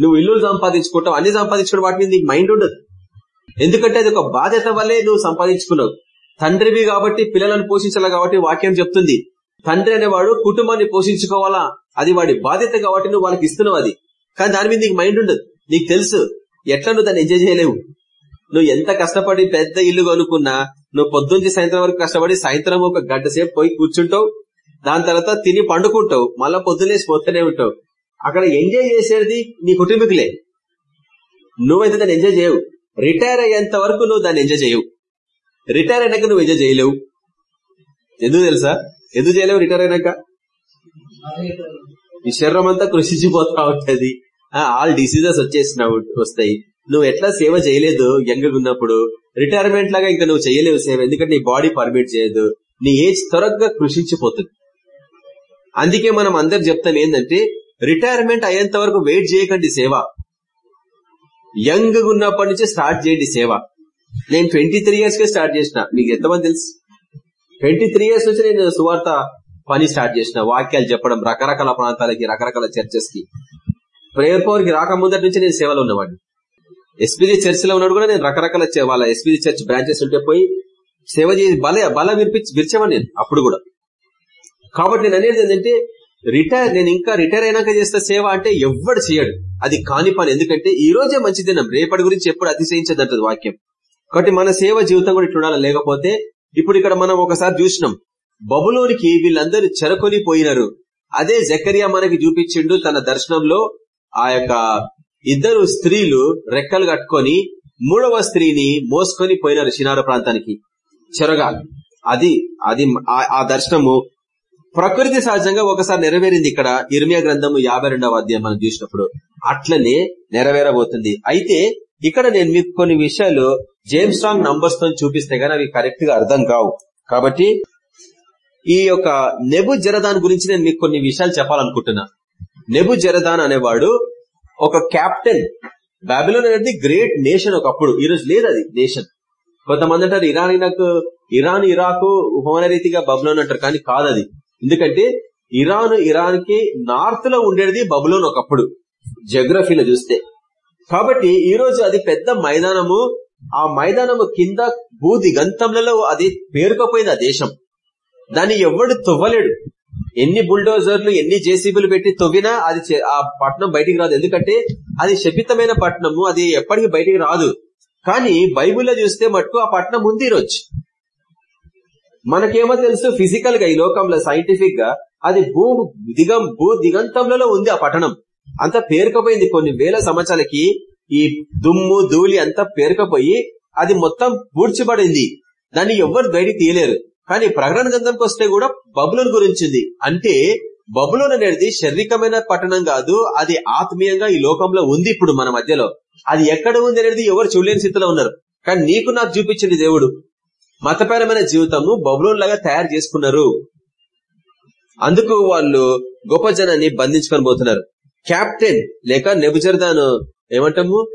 నువ్వు ఇల్లు సంపాదించుకుంటావు అన్ని సంపాదించుకోవడం వాటి మీద నీకు మైండ్ ఉండదు. ఎందుకంటే అది ఒక బాధ్యత వల్లే నువ్వు సంపాదించుకున్నావు. తండ్రివి కాబట్టి పిల్లలను పోషించాలి కాబట్టి వాక్యం చెప్తుంది. తండ్రి అనేవాడు కుటుంబాన్ని పోషించుకోవాలా? అది వాడి బాధ్యత కాబట్టి నువ్వు వాళ్ళకి ఇస్తున్నావు అది. కానీ దాని మీద నీకు మైండ్ ఉండదు. నీకు తెలుసు ఎట్లా నువ్వు దాన్ని ఎంజాయ్ చేయలేవు. నువ్వు ఎంత కష్టపడి పెద్ద ఇల్లు కొనుక్కున్నా నువ్వు పొద్దుంచి సాయంత్రం వరకు కష్టపడి సాయంత్రం ఒక గంట సేపు పోయి కూర్చుంటావు. దాని తర్వాత తిని పండుకుంటావు. మళ్ళా పొద్దులేసి పోతూనే ఉంటావు. అక్కడ ఎంజాయ్ చేసేది నీ కుటుంబీకులే. నువ్వైతే దాన్ని ఎంజాయ్ చేయవు. రిటైర్ అయ్యేంత వరకు నువ్వు దాన్ని ఎంజాయ్ చేయవు. రిటైర్ అయినాక నువ్వు ఎంజాయ్ చేయలేవు. ఎందుకు తెలుసా? ఎందుకు చేయలేవు రిటైర్ అయినాక? ఈ శరీరం అంతా కృషించిపోతా ఉంటది. ఆల్ డిసీజెస్ వచ్చేసిన వస్తాయి. నువ్వు ఎట్లా సేవ చేయలేదు యంగ్ ఉన్నప్పుడు? రిటైర్మెంట్ లాగా ఇంకా నువ్వు చేయలేవు సేవ ఎందుకంటే నీ బాడీ పర్మిట్ చేయదు. నీ ఏజ్ త్వరగా కృషించిపోతుంది. అందుకే మనం అందరు చెప్తాం ఏంటంటే రిటైర్మెంట్ అయ్యేంత వరకు వెయిట్ చేయకండి సేవ. యంగ్ ఉన్నప్పటి నుంచి స్టార్ట్ చేయండి సేవ. నేను ట్వంటీ త్రీ ఇయర్స్ కే స్టార్ట్ చేసిన. మీకు ఎంతమంది తెలుసు? ట్వంటీ త్రీ ఇయర్స్ నుంచి నేను సువార్త పని స్టార్ట్ చేసిన. వాక్యాలు చెప్పడం రకరకాల ప్రాంతాలకి రకరకాల చర్చెస్కి. ప్రేయర్ పవర్కి రాకముందటి నుంచి నేను సేవలో ఉన్నవాడిని. ఎస్పీజీ చర్చ్లో ఉన్నాడు కూడా నేను రకరకాల వాళ్ళ ఎస్పీజీ చర్చ్ బ్రాంచెస్ ఉంటే పోయి సేవ చేసి బల బల విరిపించి విరిచేవాడు నేను అప్పుడు కూడా. కాబట్టి నేను అనేది ఏంటంటే రిటైర్ నేను ఇంకా రిటైర్ అయినాక చేస్తా సేవ అంటే ఎవ్వడు చేయడు. అది కాని పని. ఎందుకంటే ఈ రోజే మంచి దినం. రేపటి గురించి ఎప్పుడు అతిశయించదంటది వాక్యం. కాబట్టి మన సేవ జీవితం కూడా ఇట్లా ఉండాలి. లేకపోతే ఇప్పుడు ఇక్కడ మనం ఒకసారి చూసినాం. బబులోనికి వీళ్ళందరూ చెరకొని పోయినారు. అదే జకరియా మనకి చూపించిండు తన దర్శనంలో ఆ యొక్క ఇద్దరు స్త్రీలు రెక్కలు కట్టుకొని మూడవ స్త్రీని మోసుకొని పోయినారు షినార ప్రాంతానికి. చెరగా అది అది ఆ- ఆ దర్శనము ప్రకృతి సహజంగా ఒకసారి నెరవేరింది ఇక్కడ. ఇర్మియా గ్రంథము యాభై రెండవ అధ్యాయం మనం చూసినప్పుడు. అట్లనే నెరవేరబోతుంది. అయితే ఇక్కడ నేను మీకు కొన్ని విషయాలు జేమ్స్ రాంగ్ నంబర్స్తో చూపిస్తే గానీ అవి కరెక్ట్గా అర్థం కావు. కాబట్టి ఈ యొక్క నెబు జరదాన్ గురించి నేను మీకు కొన్ని విషయాలు చెప్పాలనుకుంటున్నా. నెబు జరదాన్ అనేవాడు ఒక క్యాప్టెన్ బాబిలోన్ అనేది గ్రేట్ నేషన్ ఒకప్పుడు. ఈ రోజు లేదు అది నేషన్ కొంతమంది అంటారు ఇరాన్ ఇరాక్ ఇరాన్ ఇరాక్ ఉపమాన రీతిగా బబులోన్ అంటారు. కానీ కాదు అది. ఎందుకంటే ఇరాన్ ఇరాన్కి నార్త్లో ఉండేది బబులోన్ ఒకప్పుడు జగ్రఫీలో చూస్తే. కాబట్టి ఈ రోజు అది పెద్ద మైదానము. ఆ మైదానము కింద భూ దిగంతములలో అది పేరుకపోయింది ఆ దేశం. దాన్ని ఎవడు తువ్వలేడు. ఎన్ని బుల్డోజర్లు ఎన్ని జేసీబీలు పెట్టి తవ్వినా అది చే- ఆ పట్టణం బయటికి రాదు. ఎందుకంటే అది శపితమైన పట్టణము అది ఎప్పటికీ బయటికి రాదు. కానీ బైబిల్లో చూస్తే మటుకు ఆ పట్టణం ఉంది ఈరోజు. మనకేమో తెలుసు ఫిజికల్గా ఈ లోకంలో సైంటిఫిక్గా అది భూ దిగం భూ దిగంతంలో ఉంది ఆ పట్టణం. అంత పేరుకపోయింది కొన్ని వేల సంవత్సరాలకి. ఈ దుమ్ము ధూళి అంతా పేరుకపోయి అది మొత్తం పూడ్చిబడింది. దాన్ని ఎవ్వరు బయటికి తీయలేరు. కానీ ప్రకటన గ్రంథంకి వస్తే కూడా బబులోని గురించింది. అంటే బబులోన్ అనేది శారీరకమైన పట్టణం కాదు అది ఆత్మీయంగా ఈ లోకంలో ఉంది ఇప్పుడు మన మధ్యలో. అది ఎక్కడ ఉంది అనేది ఎవరు చూడలేని స్థితిలో ఉన్నారు. కానీ నీకు నాకు చూపించింది దేవుడు. మతపరమైన జీవితము బబులోన్ లాగా తయారు చేసుకున్నారు. అందుకు వాళ్ళు గొప్ప జనాన్ని బంధించుకొని పోతున్నారు. కెప్టెన్ లేక నెబుజర్దాను ఏమంటాము?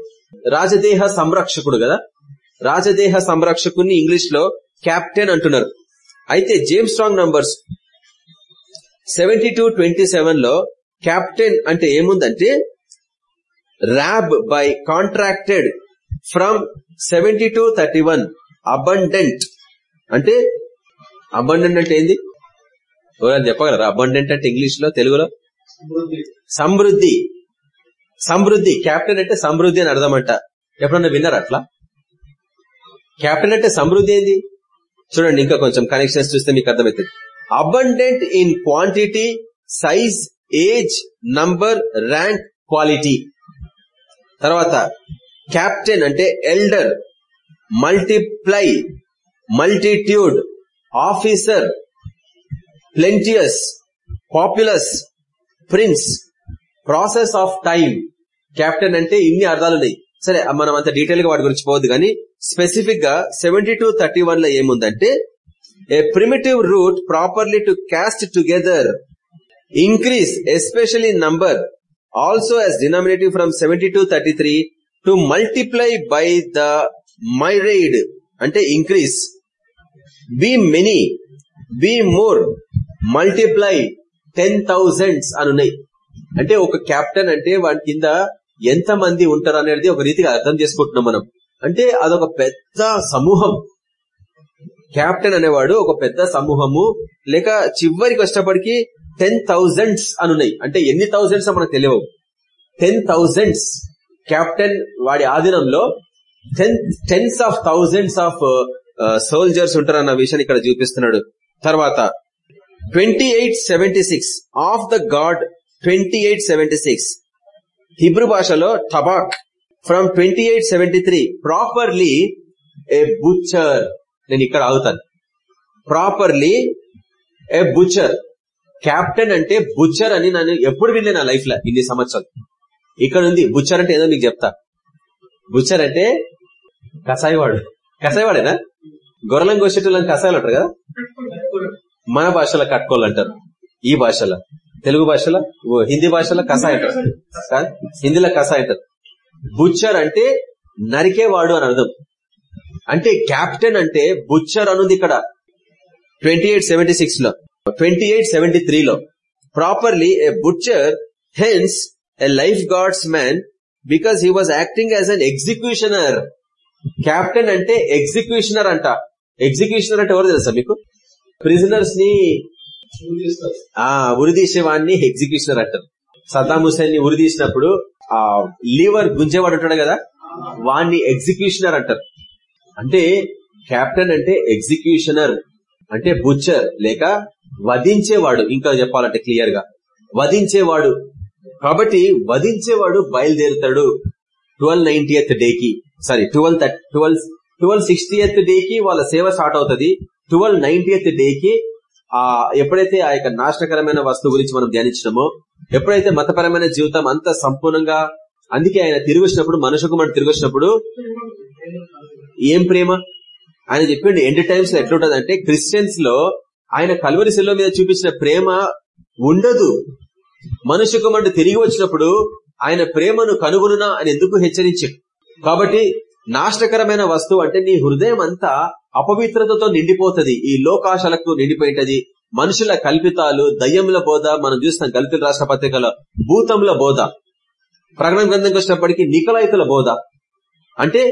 రాజదేహ సంరక్షకుడు కదా? రాజదేహ సంరక్షకుని ఇంగ్లీష్లో కెప్టెన్ అంటున్నారు. అయితే James Strong numbers seventy two twenty లో కెప్టెన్ అంటే ఏముందంటే rab by contracted from seventy two thirty one abundant అంటే అబండెంట్ అంటే ఏంది? ఎవరైనా చెప్పగలరా? అబండెంట్ అంటే ఇంగ్లీష్లో తెలుగులో? సమృద్ధి. సమృద్ధి. కెప్టెన్ అంటే సమృద్ధి అని అర్థమంట. ఎప్పుడన్నా విన్నారా అట్లా? కెప్టెన్ అంటే సమృద్ధి ఏంది? చూడండి ఇంకా కొంచెం కనెక్షన్స్ చూస్తే మీకు అర్థమవుతుంది. Abundant in quantity size age number rank quality తర్వాత క్యాప్టెన్ అంటే elder multiply multitude officer plenteous populous prince process of time captain అంటే ఇన్ని అర్థాలున్నాయి సరే మనం అంత డీటెయిల్గా వాటి గురించి పోవద్దు కానీ స్పెసిఫిక్గా సెవెంటీ టూ థర్టీ వన్లో ఏముందంటే a primitive root properly to cast together increase especially number also as denominative from seventy two thirty three to multiply by the myriad అంటే increase. Be many be more multiply ten thousands అని ఉన్నాయి అంటే ఒక captain అంటే వాడి కింద ఎంత మంది ఉంటారు అనేది ఒక రీతిగా అర్థం చేసుకుంటున్నాం మనం. అంటే అదొక పెద్ద సమూహం. కెప్టెన్ అనేవాడు ఒక పెద్ద సమూహము. లేక చివరికి వచ్చేటప్పటికి టెన్ థౌజండ్స్ అనున్నాయి అంటే ఎన్ని థౌజండ్స్ మనకు తెలియవు. Ten thousands. కెప్టెన్ వాడి ఆధీనంలో ten tens of thousands of soldiers ఉంటారన్న విషయాన్ని ఇక్కడ చూపిస్తున్నాడు. తర్వాత twenty eight seventy six. Of the God twenty eight seventy six. Hebrew భాషలో టబాక్ from twenty eight seventy three properly a butcher నేను ఇక్కడ ఆగుతాను. ప్రాపర్లీ ఏ బుచ్చర్ కెప్టెన్ అంటే బుచ్చర్ అని నన్ను ఎప్పుడు వినలే నా లైఫ్లో ఇన్ని సంవత్సరాలు. ఇక్కడ ఉంది బుచ్చర్ అంటే ఏదో నీకు చెప్తా. బుచ్చర్ అంటే కసాయివాడు. కసాయివాడేనా? గొర్రెలం కోసేటోళ్ళని కసాయాలు అంటారు కదా? మన భాషలో కట్టుకోవాలంటారు ఈ భాషలో. తెలుగు భాషలో ఓ, హిందీ భాషలో కస అంటారు హిందీలో కసాయితం. అంటారు బుచ్చర్ అంటే నరికేవాడు అని అర్థం. అంటే కెప్టెన్ అంటే బుచ్చర్ అనుంది ఇక్కడ. ట్వంటీ ఎయిట్ సెవెంటీ సిక్స్లో ట్వంటీ ఎయిట్ సెవెంటీ త్రీలో. Properly a butcher hence a life guardsman because he was acting as an executioner captain అంటే ఎగ్జిక్యూషనర్ అంట. ఎగ్జిక్యూషనర్ అంటే ఎవరు తెలుసా మీకు? ప్రిజనర్స్ని ఆ ఉరిదీసే వాడిని ఎగ్జిక్యూషనర్ అంటారు. సద్దాం హుసేన్ని ఉరిదీసినప్పుడు ఆ లీవర్ గుంజేవాడు ఉంటాడు కదా వాడిని ఎగ్జిక్యూషనర్ అంటారు. అంటే కెప్టెన్ అంటే ఎగ్జిక్యూషనర్ అంటే బుచ్చర్ లేక వధించేవాడు ఇంకా చెప్పాలంటే క్లియర్గా. వధించేవాడు. కాబట్టి వధించేవాడు బయలుదేరుతాడు ట్వెల్వ్ నైన్టీఎత్ డేకి. Sorry twelve twelve twelve sixtieth డేకి వాళ్ళ సేవ స్టార్ట్ అవుతుంది. ట్వెల్వ్ నైన్టీఎత్ డేకి ఆ ఎప్పుడైతే ఆ యొక్క నాశనకరమైన వస్తువు గురించి మనం ధ్యానించినామో ఎప్పుడైతే మతపరమైన జీవితం అంత సంపూర్ణంగా అందుకే ఆయన తిరిగి వచ్చినప్పుడు మనుషు కుమారుడు తిరిగి వచ్చినప్పుడు ఏం ప్రేమ? ఆయన చెప్పిండు ఎండ్ టైమ్స్లో ఎట్లుంటది అంటే క్రిస్టియన్స్లో ఆయన కలువరి శిల్లో మీద చూపించిన ప్రేమ ఉండదు. మనుష్య కుమారుడు తిరిగి వచ్చినప్పుడు ఆయన ప్రేమను కనుగొనునా అని ఎందుకు హెచ్చరించాడు? కాబట్టి నాశనకరమైన వస్తువు అంటే నీ హృదయం అంతా అపవిత్రతతో నిండిపోతది. ఈ లోకాశలకు నిండిపోయింటది. మనుషుల కల్పితాలు దయ్యముల బోధ మనం చూస్తాం కల్పిత రాష్ట్ర పత్రికలో భూతముల బోధ. ప్రకటన గ్రంథంకి వచ్చినప్పటికీ నికలాయితుల బోధ. అంటే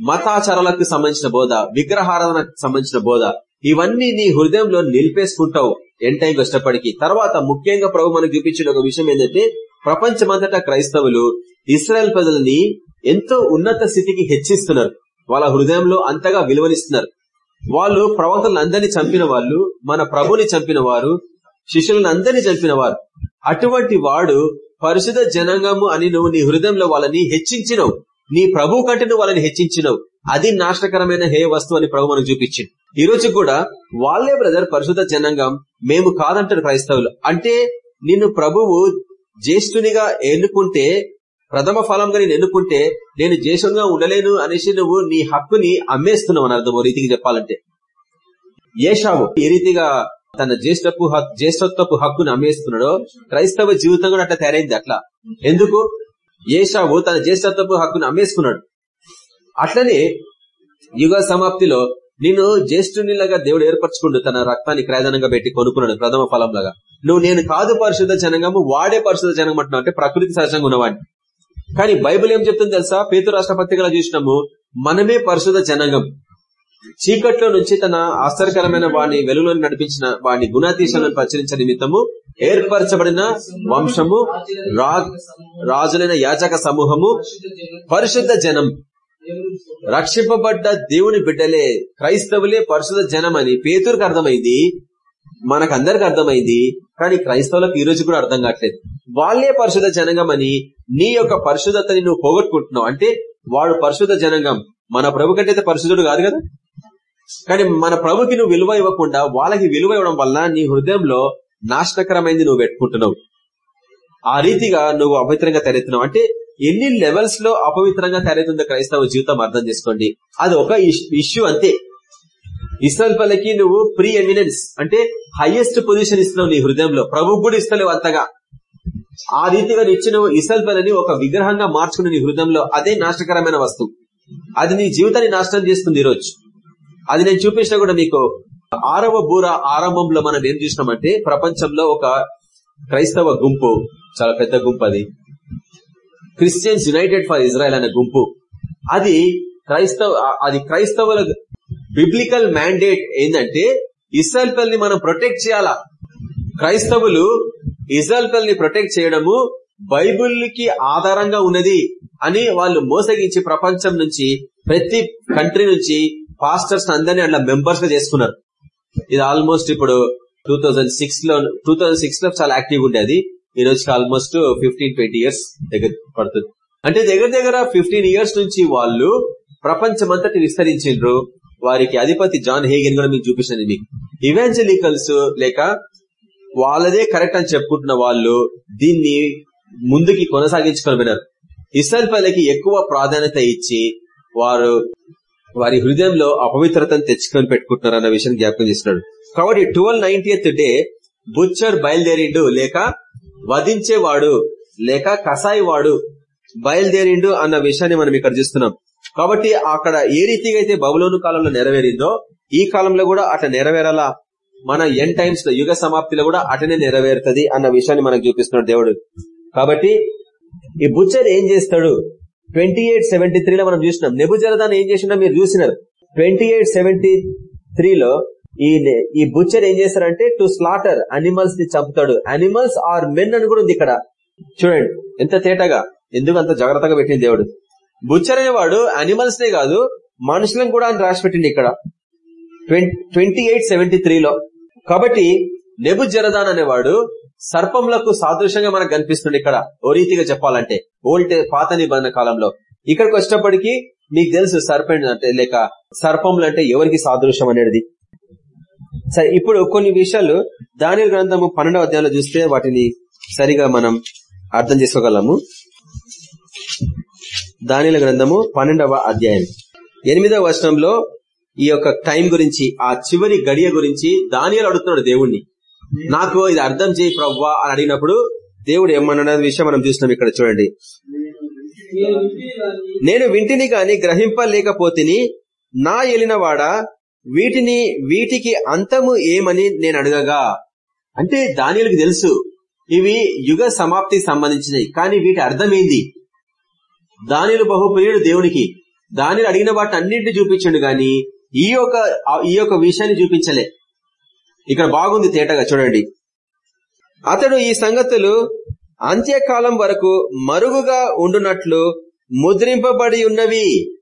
మతాచారాలకు సంబంధించిన బోధ విగ్రహారాధనకు సంబంధించిన బోధ. ఇవన్నీ నీ హృదయంలో నిలిపేసుకుంటావు ఎన్ టైంకి వచ్చినప్పటికీ. తర్వాత ముఖ్యంగా ప్రభు మనకు చూపించిన ఒక విషయం ఏంటంటే ప్రపంచమంతటా క్రైస్తవులు ఇస్రాయల్ ప్రజలని ఎంతో ఉన్నత స్థితికి హెచ్చిస్తున్నారు. వాళ్ళ హృదయంలో అంతగా విలువనిస్తున్నారు. వాళ్ళు ప్రవక్తలను అందరినీ చంపిన వాళ్ళు మన ప్రభుని చంపిన వారు శిష్యులను అందరినీ చంపిన వారు. అటువంటి వాడు పరిశుధ జనాంగము అని నువ్వు నీ హృదయంలో వాళ్ళని హెచ్చించినవు. నీ ప్రభు కంటే నువ్వు వాళ్ళని హెచ్చించినవు. అది నాశనకరమైన హే వస్తువు అని ప్రభు మనకు చూపించింది ఈ రోజు కూడా వాళ్ళే బ్రదర్ పరిశుధ జనాంగం మేము కాదంటారు క్రైస్తవులు. అంటే నిన్ను ప్రభువు జ్యేష్ఠునిగా ఎన్నుకుంటే ప్రథమ ఫలంగా నేను ఎన్నుకుంటే నేను దేశంగా ఉండలేను అనేసి నువ్వు నీ హక్కుని అమ్మేస్తున్నావు అని అర్థం ఓ రీతికి చెప్పాలంటే. ఏషావు ఏ రీతిగా తన జ్యేష్ఠపు జ్యేష్ఠత్వపు హక్కును అమ్మేస్తున్నాడో క్రైస్తవ జీవితం కూడా అట్లా తయారైంది అట్లా. ఎందుకు? ఏషావు తన జ్యేష్ఠత్వపు హక్కును అమ్మేసుకున్నాడు. అట్లనే యుగ సమాప్తిలో నేను జ్యేష్ఠునిలాగా దేవుడు ఏర్పరచుకుంటూ తన రక్తాన్ని క్రయదనంగా పెట్టి కొనుక్కున్నాడు ప్రథమ ఫలంలాగా. నువ్వు నేను కాదు పరిశుద్ధ జనంగము వాడే పరిశుద్ధ జనం అంటున్నావు అంటే ప్రకృతి సహజంగా ఉన్నవాడిని. కానీ బైబిల్ ఏం చెప్తుంది తెలుసా? పేతు రాష్ట్ర పత్రికలో చూసినాము మనమే పరిశుద్ధ జనాంగం. చీకట్లో నుంచి తన ఆశ్చర్యకరమైన వాడిని వెలుగులో నడిపించిన వాడిని గుణాతీశాలను పరిచరించిన నిమిత్తము ఏర్పరచబడిన వంశము రాజులైన యాచక సమూహము పరిశుద్ధ జనం. రక్షింపబడ్డ దేవుని బిడ్డలే క్రైస్తవులే పరిశుద్ధ జనం అని పేతురికి అర్థమైంది. మనకందరికి అర్థమైంది కానీ క్రైస్తవులకు ఈ రోజు కూడా అర్థం కావట్లేదు. వాళ్ళే పరిశుద్ధ జనంగం అని నీ యొక్క పరిశుద్ధతని నువ్వు పోగొట్టుకుంటున్నావు. అంటే వాడు పరిశుద్ధ జనంగం. మన ప్రభు కంటే పరిశుద్ధుడు కాదు కదా? కానీ మన ప్రభుకి నువ్వు విలువ ఇవ్వకుండా వాళ్ళకి విలువ ఇవ్వడం వల్ల నీ హృదయంలో నాశనకరమైంది నువ్వు పెట్టుకుంటున్నావు. ఆ రీతిగా నువ్వు అపవిత్రంగా తయారెత్తున్నావు అంటే ఎన్ని లెవెల్స్లో అపవిత్రంగా తయారైతుందో క్రైస్తవ జీవితం అర్థం చేసుకోండి. అది ఒక ఇష్యూ అంతే. ఇస్రాయల్ నువ్వు ప్రీ ఎమినెన్స్ అంటే హైయెస్ట్ పొజిషన్ ఇస్తున్నావు నీ హృదయంలో. ప్రభు కూడా ఇస్తలేవు అంతగా. ఆ రీతిగా ఇచ్చిన ఇస్రాయల్ ఒక విగ్రహంగా మార్చుకుని నీ హృదయంలో అదే నాశనకరమైన వస్తువు. అది నీ జీవితాన్ని నాశనం చేస్తుంది ఈరోజు. అది నేను చూపించినా కూడా నీకు ఆరవ బూర ఆరంభంలో మనం ఏం చూసినామంటే ప్రపంచంలో ఒక క్రైస్తవ గుంపు. చాలా పెద్ద గుంపు అది. క్రిస్టియన్స్ యునైటెడ్ ఫర్ ఇజ్రాయెల్ అనే గుంపు. అది క్రైస్తవ అది క్రైస్తవుల బిబ్లికల్ మ్యాండేట్ ఏంటంటే ఇస్రాయల్ పల్ని మనం ప్రొటెక్ట్ చేయాలా? క్రైస్తవులు ఇజ్రాయల్ పల్ని ప్రొటెక్ట్ చేయడము బైబుల్కి ఆధారంగా ఉన్నది అని వాళ్ళు మోసగించి ప్రపంచం నుంచి ప్రతి కంట్రీ నుంచి పాస్టర్స్ అందరినీ అట్లా మెంబర్స్గా చేసుకున్నారు. ఇది ఆల్మోస్ట్ ఇప్పుడు టూ లో టూ లో చాలా యాక్టివ్ ఉండేది ఈ రోజుకి ఆల్మోస్ట్ ఫిఫ్టీన్ ట్వంటీ ఇయర్స్ దగ్గర పడుతుంది. అంటే దగ్గర దగ్గర ఫిఫ్టీన్ ఇయర్స్ నుంచి వాళ్ళు ప్రపంచమంతటి విస్తరించిండ్రు వారికి అధిపతి జాన్ హేగన్ కూడా మీకు చూపించండి మీకు. ఇవాంజలికల్స్ లేక వాళ్ళదే కరెక్ట్ అని చెప్పుకుంటున్న వాళ్ళు దీన్ని ముందుకి కొనసాగించుకొని పోయినారు. ఇస్రాయల్ పల్లెకి ఎక్కువ ప్రాధాన్యత ఇచ్చి వారు వారి హృదయంలో అపవిత్రతను తెచ్చుకొని పెట్టుకుంటున్నారు అన్న విషయం జ్ఞాపకం చేస్తున్నాడు. కాబట్టి ట్వెల్వ్ నైన్టీఎత్ డే బుచ్చర్ బయలుదేరిండు లేక వధించేవాడు లేక కసాయి వాడు బయలుదేరిండు అన్న విషయాన్ని మనం ఇక్కడ చూస్తున్నాం. కాబట్టి అక్కడ ఏ రీతిగా అయితే బబులోను కాలంలో నెరవేరిందో ఈ కాలంలో కూడా అట్లా నెరవేరాలా? మన ఎన్ టైమ్స్లో యుగ సమాప్తిలో కూడా అటనే నెరవేరుతుంది అన్న విషయాన్ని మనకు చూపిస్తున్నాడు దేవుడు. కాబట్టి ఈ బుచ్చర్ ఏం చేస్తాడు? ట్వంటీ ఎయిట్ సెవెంటీ త్రీలో మనం చూసినాం. నెబుజరదాన్ని ఏం చేసినా మీరు చూసినారు. ట్వంటీ ఎయిట్ సెవెంటీ త్రీలో ఈ ఈ బుచ్చర్ ఏం చేస్తారంటే టు స్లాటర్ అనిమల్స్ని చంపుతాడు. అనిమల్స్ ఆర్ మెన్ అని కూడా ఉంది ఇక్కడ. చూడండి ఎంత తేటగా ఎందుకు అంత జాగ్రత్తగా పెట్టింది దేవుడు? బుచ్చర్ అనేవాడు అనిమల్స్ నే కాదు మనుషులను కూడా అని రాసిపెట్టింది ఇక్కడ. ట్వంటీ ఎయిట్ సెవెంటీ త్రీలో కాబట్టి నెబు జరదాన్ అనేవాడు సర్పంలకు సాదృశ్యంగా మనకు కనిపిస్తుంది ఇక్కడ ఓ రీతిగా చెప్పాలంటే ఓల్డ్ పాత నిబంధన కాలంలో. ఇక్కడికి వచ్చినప్పటికీ మీకు తెలుసు సర్పెంట్ అంటే లేక సర్పంలు అంటే ఎవరికి సాదృశ్యం అనేది. సరే ఇప్పుడు కొన్ని విషయాలు దాని గ్రంథము పన్నెండవ అధ్యాయంలో చూస్తే వాటిని సరిగా మనం అర్థం చేసుకోగలము. దానిల గ్రంథము పన్నెండవ అధ్యాయం. ఎనిమిదవ వర్షంలో ఈ యొక్క టైం గురించి ఆ చివరి గడియ గురించి దానియాలు అడుగుతున్నాడు దేవుణ్ణి. నాకు ఇది అర్థం చేయి ప్రవ్వా అని అడిగినప్పుడు దేవుడు ఏమన్న విషయం మనం చూస్తున్నాం ఇక్కడ చూడండి. నేను వింటిని గాని గ్రహింపలేకపోతిని నా ఎలినవాడ వీటిని వీటికి అంతము ఏమని నేను అడగగా? అంటే దానిలకు తెలుసు ఇవి యుగ సమాప్తికి సంబంధించినవి కానీ వీటి అర్థమేంది దానిలు బహుప్రియుడు దేవునికి దానిని అడిగిన వాటి అన్నింటినీ చూపించండు గాని ఈ యొక్క ఈ యొక్క విషయాన్ని చూపించలే. ఇక్కడ బాగుంది తేటగా చూడండి. అతడు ఈ సంగతులు అంత్యకాలం వరకు మరుగుగా ఉండునట్లు ముద్రింపబడి ఉన్నవి.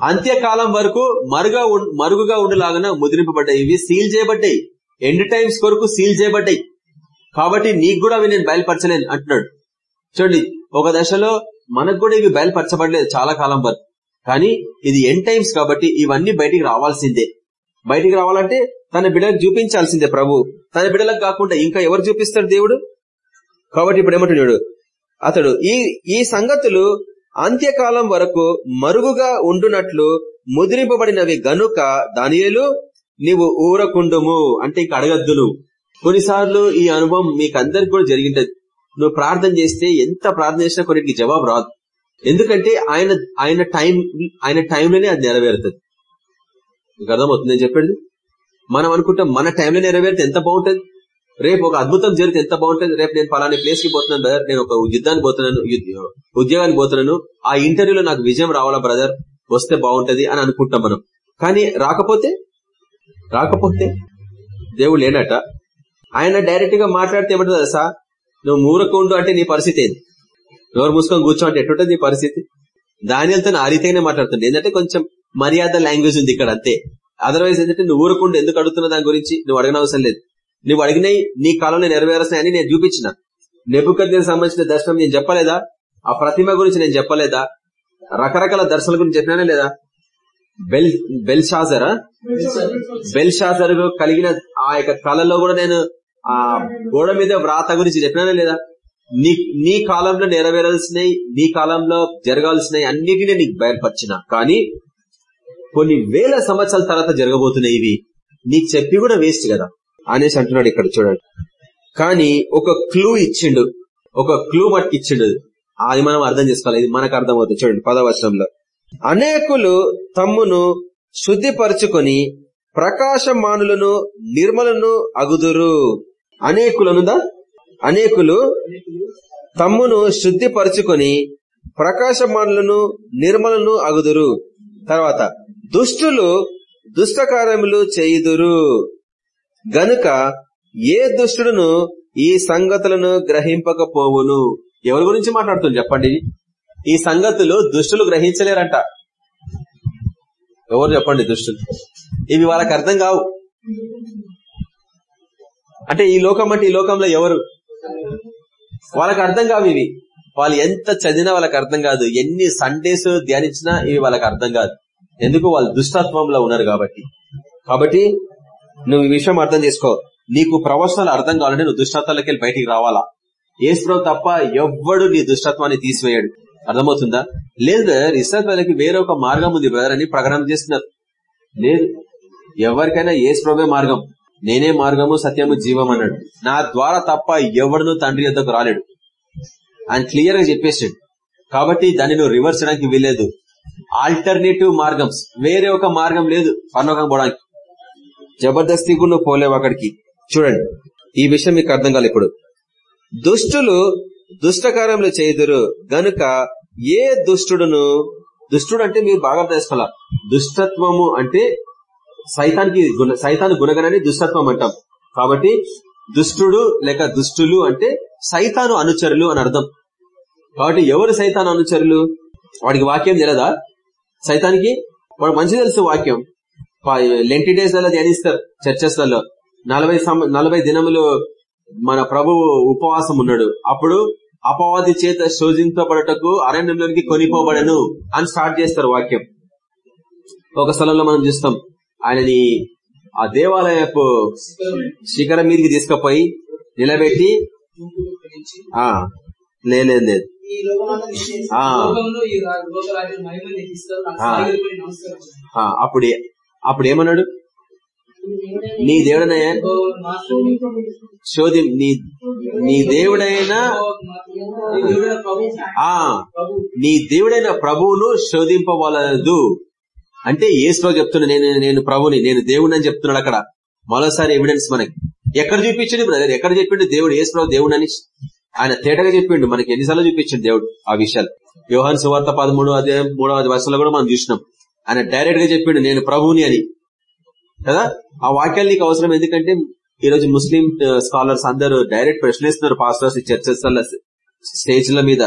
అంత్యకాలం వరకు మరుగా మరుగుగా ఉండులాగా ముద్రింపబడ్డాయి. ఇవి సీల్ చేయబడ్డాయి. ఎండ్ టైమ్స్ కొరకు సీల్ చేయబడ్డాయి. కాబట్టి నీకు కూడా అవి నేను బయలుపరచలేను అంటున్నాడు. చూడండి ఒక దశలో మనకు కూడా ఇవి బయలుపరచబడలేదు చాలా కాలం వరకు. కానీ ఇది ఎన్ టైమ్స్ కాబట్టి ఇవన్నీ బయటికి రావాల్సిందే. బయటికి రావాలంటే తన బిడ్డలకు చూపించాల్సిందే ప్రభు. తన బిడ్డలకు కాకుండా ఇంకా ఎవరు చూపిస్తాడు దేవుడు? కాబట్టి ఇప్పుడు ఏమంటున్నాడు అతడు ఈ ఈ సంగతులు అంత్యకాలం వరకు మరుగుగా ఉండునట్లు ముద్రింపబడినవి గనుక దానియలు నీవు ఊరకుండుము. అంటే ఇంక అడగద్దు నువ్వు. కొన్నిసార్లు ఈ అనుభవం మీకు అందరికి కూడా జరిగింటది. నువ్వు ప్రార్థన చేస్తే ఎంత ప్రార్థన చేసినా కొన్నిటికి జవాబు రాదు. ఎందుకంటే ఆయన ఆయన టైం ఆయన టైంలోనే అది నెరవేరుతుంది. మీకు అర్థమవుతుంది నేను చెప్పండి మనం అనుకుంటాం మన టైంలో నెరవేరితే ఎంత బాగుంటుంది? రేపు ఒక అద్భుతం జరిగితే ఎంత బాగుంటుంది? రేపు నేను పలాని ప్లేస్కి పోతున్నాను బ్రదర్. నేను ఒక యుద్ధానికి పోతున్నాను ఉద్యోగానికి పోతున్నాను. ఆ ఇంటర్వ్యూలో నాకు విజయం రావాలా బ్రదర్? వస్తే బాగుంటది అని అనుకుంటాం మనం. కానీ రాకపోతే? రాకపోతే? దేవుడు లేనట. ఆయన డైరెక్ట్గా మాట్లాడితే ఏమంటుంది తెలుసా? నువ్వు మూరకుండు అంటే నీ పరిస్థితి ఏంది? నోరు మూసుకొని కూర్చో అంటే ఎట్టుంటది నీ పరిస్థితి? దానితో ఆ రీతిగానే మాట్లాడుతుంది ఏంటంటే కొంచెం మర్యాద లాంగ్వేజ్ ఉంది ఇక్కడ అంతే. అదర్వైజ్ ఏంటంటే నువ్వు ఊరుకుంటూ ఎందుకు అడుగుతున్నా దాని గురించి నువ్వు అడగనవసరం లేదు. నువ్వు అడిగినాయి నీ కాలంలో నెరవేరుస్తాయని నేను చూపించిన. నెబ్బుకద్దికి సంబంధించిన దర్శనం నేను చెప్పలేదా? ఆ ప్రతిమ గురించి నేను చెప్పలేదా? రకరకాల దర్శనాల గురించి చెప్పినానే లేదా? బెల్ బెల్ షాజరా బెల్ షాజర్ కలిగిన ఆ యొక్క కళలో కూడా నేను ఆ గోడ మీద వ్రాత గురించి చెప్పినానే లేదా? నీ నీ కాలంలో నెరవేరాల్సినవి నీ కాలంలో జరగాల్సినవి అన్నిటినీ నీకు బయలుపరిచిన. కానీ కొన్ని వేల సంవత్సరాల తర్వాత జరగబోతున్నాయి ఇవి. నీకు చెప్పి కూడా వేస్ట్ కదా. అనేసి అంటున్నాడు ఇక్కడ చూడండి. కానీ ఒక క్లూ ఇచ్చిండు. ఒక క్లూ మట్టుకు ఇచ్చిండు. అది మనం అర్థం చేసుకోవాలి. ఇది మనకు అర్థమవుతుంది. చూడండి పదవచనంలో అనేకులు తమ్మును శుద్ధిపరచుకొని ప్రకాశమానులను నిర్మలను అగుదురు. అనేకులనుదా? అనేకులు తమ్మును శుద్ధిపరచుకొని ప్రకాశమానులను నిర్మలను అగుదురు. తర్వాత దుష్టులు దుష్టకార్యములు చేయుదురు. గనుక ఏ దుష్టుడును ఈ సంగతులను గ్రహింపకపోవును? ఎవరి గురించి మాట్లాడుతుంది చెప్పండి? ఈ సంగతులు దుష్టులు గ్రహించలేరంట. ఎవరు చెప్పండి దుష్టులు? ఇవి వాళ్ళకి అర్థం కావు. అంటే ఈ లోకం అంటే ఈ లోకంలో ఎవరు? వాళ్ళకి అర్థం కావు ఇవి. వాళ్ళు ఎంత చదివినా వాళ్ళకి అర్థం కాదు. ఎన్ని సండేస్ ధ్యానించినా ఇవి వాళ్ళకి అర్థం కాదు. ఎందుకు? వాళ్ళు దుష్టత్వంలో ఉన్నారు కాబట్టి. కాబట్టి నువ్వు ఈ విషయం అర్థం చేసుకో. నీకు ప్రవచనాలు అర్థం కావాలంటే నువ్వు దుష్టత్వాలకి వెళ్ళి బయటికి రావాలా? ఏసుప్రభు తప్ప ఎవ్వడు నీ దుష్టత్వాన్ని తీసివేయడు. అర్థమవుతుందా? లేదు బ్రదర్ వేరొక వేరే ఒక మార్గం ఉంది బ్రదర్ అని ప్రకటన చేస్తున్నారు. లేదు. ఎవరికైనా ఏసుప్రభే మార్గం. నేనే మార్గము సత్యము జీవం అన్నాడు. నా ద్వారా తప్ప ఎవడును తండ్రి యొద్దకు రాలేడు. ఆయన క్లియర్గా చెప్పేసాడు కాబట్టి దాన్ని నువ్వు రివర్స్ చేయడానికి వీల్లేదు. ఆల్టర్నేటివ్ మార్గం. వేరే ఒక మార్గం లేదు పర్ణోకం పోవడానికి. జబర్దస్తి కూడా నువ్వు పోలేవు అక్కడికి. చూడండి. ఈ విషయం మీకు అర్థం కాలి ఇప్పుడు. దుష్టులు దుష్టకార్యములు చేయుదురు. గనుక ఏ దుష్టుడును దుష్టుడు అంటే మీరు బాగా తెలుసుకోవాలా దుష్టత్వము అంటే సైతానికి గుణ- సైతాను గుణగణాన్ని దుష్టత్వం అంటాం. కాబట్టి దుష్టుడు లేక దుష్టులు అంటే సైతాను అనుచరులు అని అర్థం. కాబట్టి ఎవరు సైతాను అనుచరులు? వాడికి వాక్యం తెలదా? సైతానికి వాడు మంచి తెలుసు వాక్యం. లెంటి డేస్లలో ధ్యానిస్తారు చర్చెస్లలో నలభై నలభై దినములు మన ప్రభువు ఉపవాసం ఉన్నాడు. అప్పుడు అపవాది చేత శోధింపబడటకు అరణ్యంలోనికి కొనిపోబడను అని స్టార్ట్ చేస్తారు వాక్యం. ఒక స్థలంలో మనం చూస్తాం. ఆయనని ఆ దేవాలయపు శిఖరం మీదకి తీసుకుపోయి నిలబెట్టి ఆ లేదు లేదు అప్పుడు అప్పుడు ఏమన్నాడు నీ దేవుడనయ్యా. శోధి నీ నీ దేవుడైన నీ దేవుడైన ప్రభువును శోధింపవలదు అంటే ఏసులో చెప్తున్నా నేను నేను ప్రభుని నేను దేవుని అని చెప్తున్నాడు అక్కడ. మరోసారి ఎవిడెన్స్ మనకి. ఎక్కడ చూపించండి బ్రదర్? ఎక్కడ చెప్పిండు దేవుడు ఏసు దేవుడు అని? ఆయన తేటగా చెప్పిండు. మనకి ఎన్నిసార్లు చూపించండి దేవుడు ఆ విషయాలు. యోహాన్ సువార్త పదమూడు అధ్యాయం మూడవ వర్షంలో కూడా మనం చూసినాం. ఆయన డైరెక్ట్గా చెప్పిండు నేను ప్రభువుని అని. కదా? ఆ వాక్యాలు నీకు అవసరం ఎందుకంటే ఈ రోజు ముస్లిం స్కాలర్స్ అందరూ డైరెక్ట్ ప్రశ్నిస్తున్నారు పాస్టర్స్ చర్చెస్ స్టేజ్ల మీద.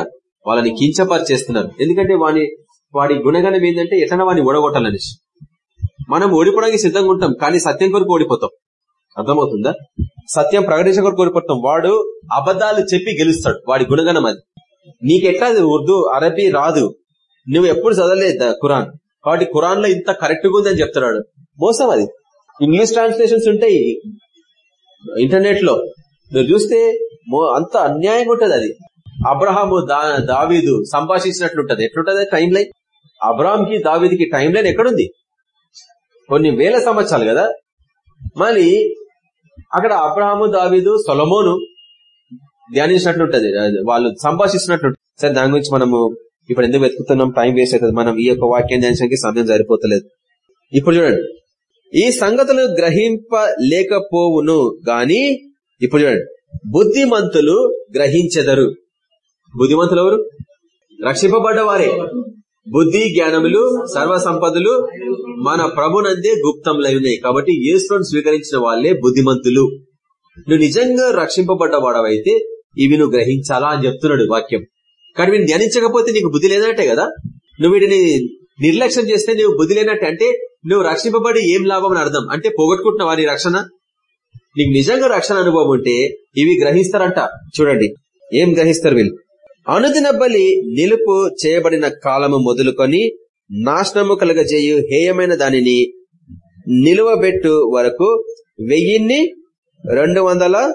వాళ్ళని కించపరిచేస్తున్నారు. ఎందుకంటే వాని వాడి గుణగణం ఏంటంటే ఎట్లా వాడిని ఓడగొట్టాలని. మనం ఓడిపోవడానికి సిద్ధంగా ఉంటాం కానీ సత్యం కొరకు ఓడిపోతాం. అర్థమవుతుందా? సత్యం ప్రకటించే కొరకు ఓడిపోతాం. వాడు అబద్ధాలు చెప్పి గెలుస్తాడు. వాడి గుణగణం అది. నీకెట్లా అది ఉర్దూ అరబీ రాదు. నువ్వు ఎప్పుడు చదవలేదు ఖురాన్. కాబట్టి ఖురాన్లో ఇంత కరెక్ట్గా ఉందని చెప్తున్నాడు. మోసం అది. ఇంగ్లీష్ ట్రాన్స్లేషన్స్ ఉంటాయి. ఇంటర్నెట్లో నువ్వు చూస్తే అంత అన్యాయంగా ఉంటది అది. అబ్రహాము దా- దావీదు సంభాషించినట్లుంటది. ఎట్లుంటది? టైం లైన్ అబ్రహాంకి దావీదికి టైం లైన్ ఎక్కడుంది? కొన్ని వేల సంవత్సరాలు కదా? మళ్ళీ అక్కడ అబ్రహాము దావీదు సొలమోను ధ్యానించినట్లుంటది. వాళ్ళు సంభాషిస్తున్నట్లు సరే దాని గురించి మనము ఇప్పుడు ఎందుకు వెతుకుతున్నాం? టైం వేస్ట్ అవుతుంది. మనం ఈ యొక్క వాక్యం ధ్యానించడానికి సమయం సరిపోతలేదు. ఇప్పుడు చూడండి. ఈ సంగతులు గ్రహింపలేకపోవును గాని ఇప్పుడు చూడండి. బుద్ధిమంతులు గ్రహించెదరు. బుద్ధిమంతులు ఎవరు? రక్షింపబడ్డవారే బుద్ధి జ్ఞానములు సర్వ సంపదలు మన ప్రభునందే గుప్తంలో ఉన్నాయి. కాబట్టి యేసును స్వీకరించిన వాళ్ళే బుద్ధిమంతులు. నువ్వు నిజంగా రక్షింపబడ్డవాడవైతే ఇవి నువ్వు గ్రహించాలా అని చెప్తున్నాడు వాక్యం. కానీ వీటిని ధ్యానించకపోతే నీకు బుద్ధి లేనట్టే కదా? నువ్వు వీటిని నిర్లక్ష్యం చేస్తే నువ్వు బుద్ధి లేనట్టే అంటే నువ్వు రక్షింపబడి ఏం లాభం అని అర్థం? అంటే పోగొట్టుకుంటున్నావా నీ రక్షణ? నీకు నిజంగా రక్షణ అనుభవం ఉంటే ఇవి గ్రహిస్తారంట. చూడండి. ఏం గ్రహిస్తారు వీళ్ళు? అనుదిన బలి నిలుపు చేయబడిన కాలము మొదలుకొని నాశనము కలగజేయు హేయమైన దానిని నిలువబెట్టు వరకు వెయ్యిన్ని రెండు వందల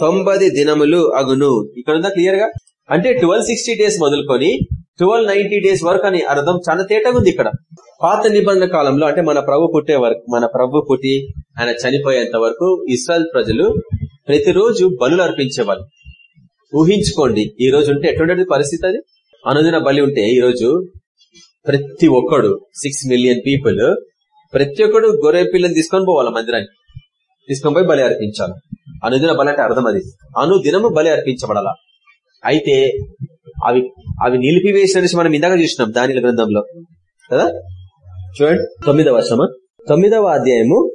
తొంభై దినములు అగును. ఇక్కడ ఉందా క్లియర్గా? అంటే ట్వెల్వ్ సిక్స్టీ డేస్ మొదలుకొని ట్వెల్వ్ నైన్టీ డేస్ వరకు అని అర్థం చాలా తేటగా ఉంది ఇక్కడ. పాత నిబంధన కాలంలో అంటే మన ప్రభు పుట్టే వరకు మన ప్రభు పుట్టి ఆయన చనిపోయేంత వరకు ఇస్రాయల్ ప్రజలు ప్రతిరోజు బలు అర్పించేవాళ్ళు. ఊహించుకోండి ఈ రోజు ఉంటే ఎటువంటి పరిస్థితి అది? అనుదిన బలి ఉంటే ఈ రోజు ప్రతి ఒక్కడు సిక్స్ మిలియన్ పీపుల్ ప్రతి ఒక్కడు గొర్రె పిల్లని తీసుకొని పోవాలి మందిరానికి. తీసుకొని పోయి బలి అర్పించాలి. అనుదిన బలి అంటే అర్థం అది. అనుదినము బలి అర్పించబడాల. అయితే అవి అవి నిలిపివేసిన మనం ఇందాక చూసినాం దానిల గ్రంథంలో. కదా? చూడండి తొమ్మిదవ వర్షమా తొమ్మిదవ అధ్యాయము.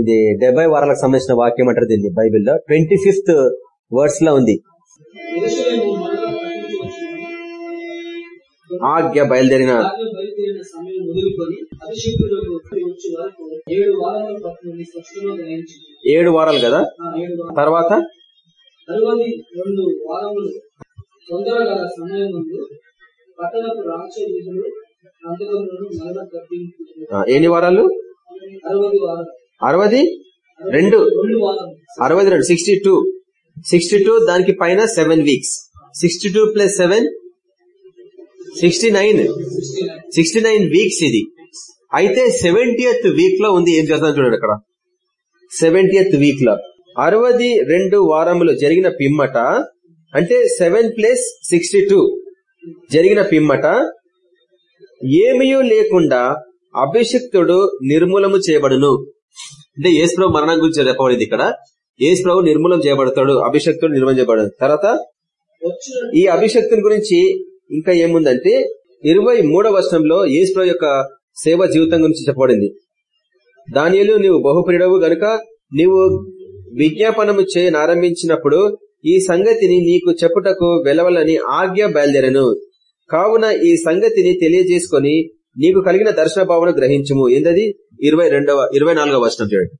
ఇది డెబ్బై వారాలకు సంబంధించిన వాక్యం అంటారు దీన్ని బైబిల్లో. ట్వంటీ ఫిఫ్త్ వర్డ్స్లో ఉంది. ఆజ్ఞ బయలుదేరిన ఏడు వారాల కదా? తర్వాత? ఎన్ని వారాలు? అరవై వారం అరవది? రెండు? రెండు వారం అరవై రెండు సిక్స్టీ టూ సిక్స్టీ టూ దానికి పైన seven weeks sixty two plus seven sixty nine sixty nine weeks ఇది. అయితే సెవెంటీయత్ వీక్లో ఉంది. ఏం చేద్దాం చూడండి అక్కడ. సెవెంటీయత్ వీక్లో అరవది రెండు వారములు జరిగిన పిమ్మట అంటే సెవెన్ ప్లస్ సిక్స్టీ టూ జరిగిన పిమ్మట ఏమీ లేకుండా అభిషిక్తుడు నిర్మూలము చేయబడును. అంటే ఏసుప్రభు మరణం గురించి చెప్పబడింది ఇక్కడ. ఏసుప్రభు నిర్మూలం చేయబడతాడు అభిషక్తుడు నిర్మూలం చేయబడతాడు. తర్వాత ఈ అభిషక్తుని గురించి ఇంకా ఏముందంటే ఇరవై మూడవ వర్షంలో యేసుప్రభు యొక్క సేవ జీవితం గురించి చెప్పబడింది. దానియలు నీవు బహుప్రియుడవు గనుక నీవు విజ్ఞాపనము చేయనారంభించినప్పుడు ఈ సంగతిని నీకు చెప్పుటకు వెలవలని ఆజ్ఞ బయలుదేరను. కావున ఈ సంగతిని తెలియజేసుకొని నీకు కలిగిన దర్శన భావన గ్రహించుము. ఏందది? ఇరవై రెండవ ఇరవై నాలుగవ వర్షం చూడండి.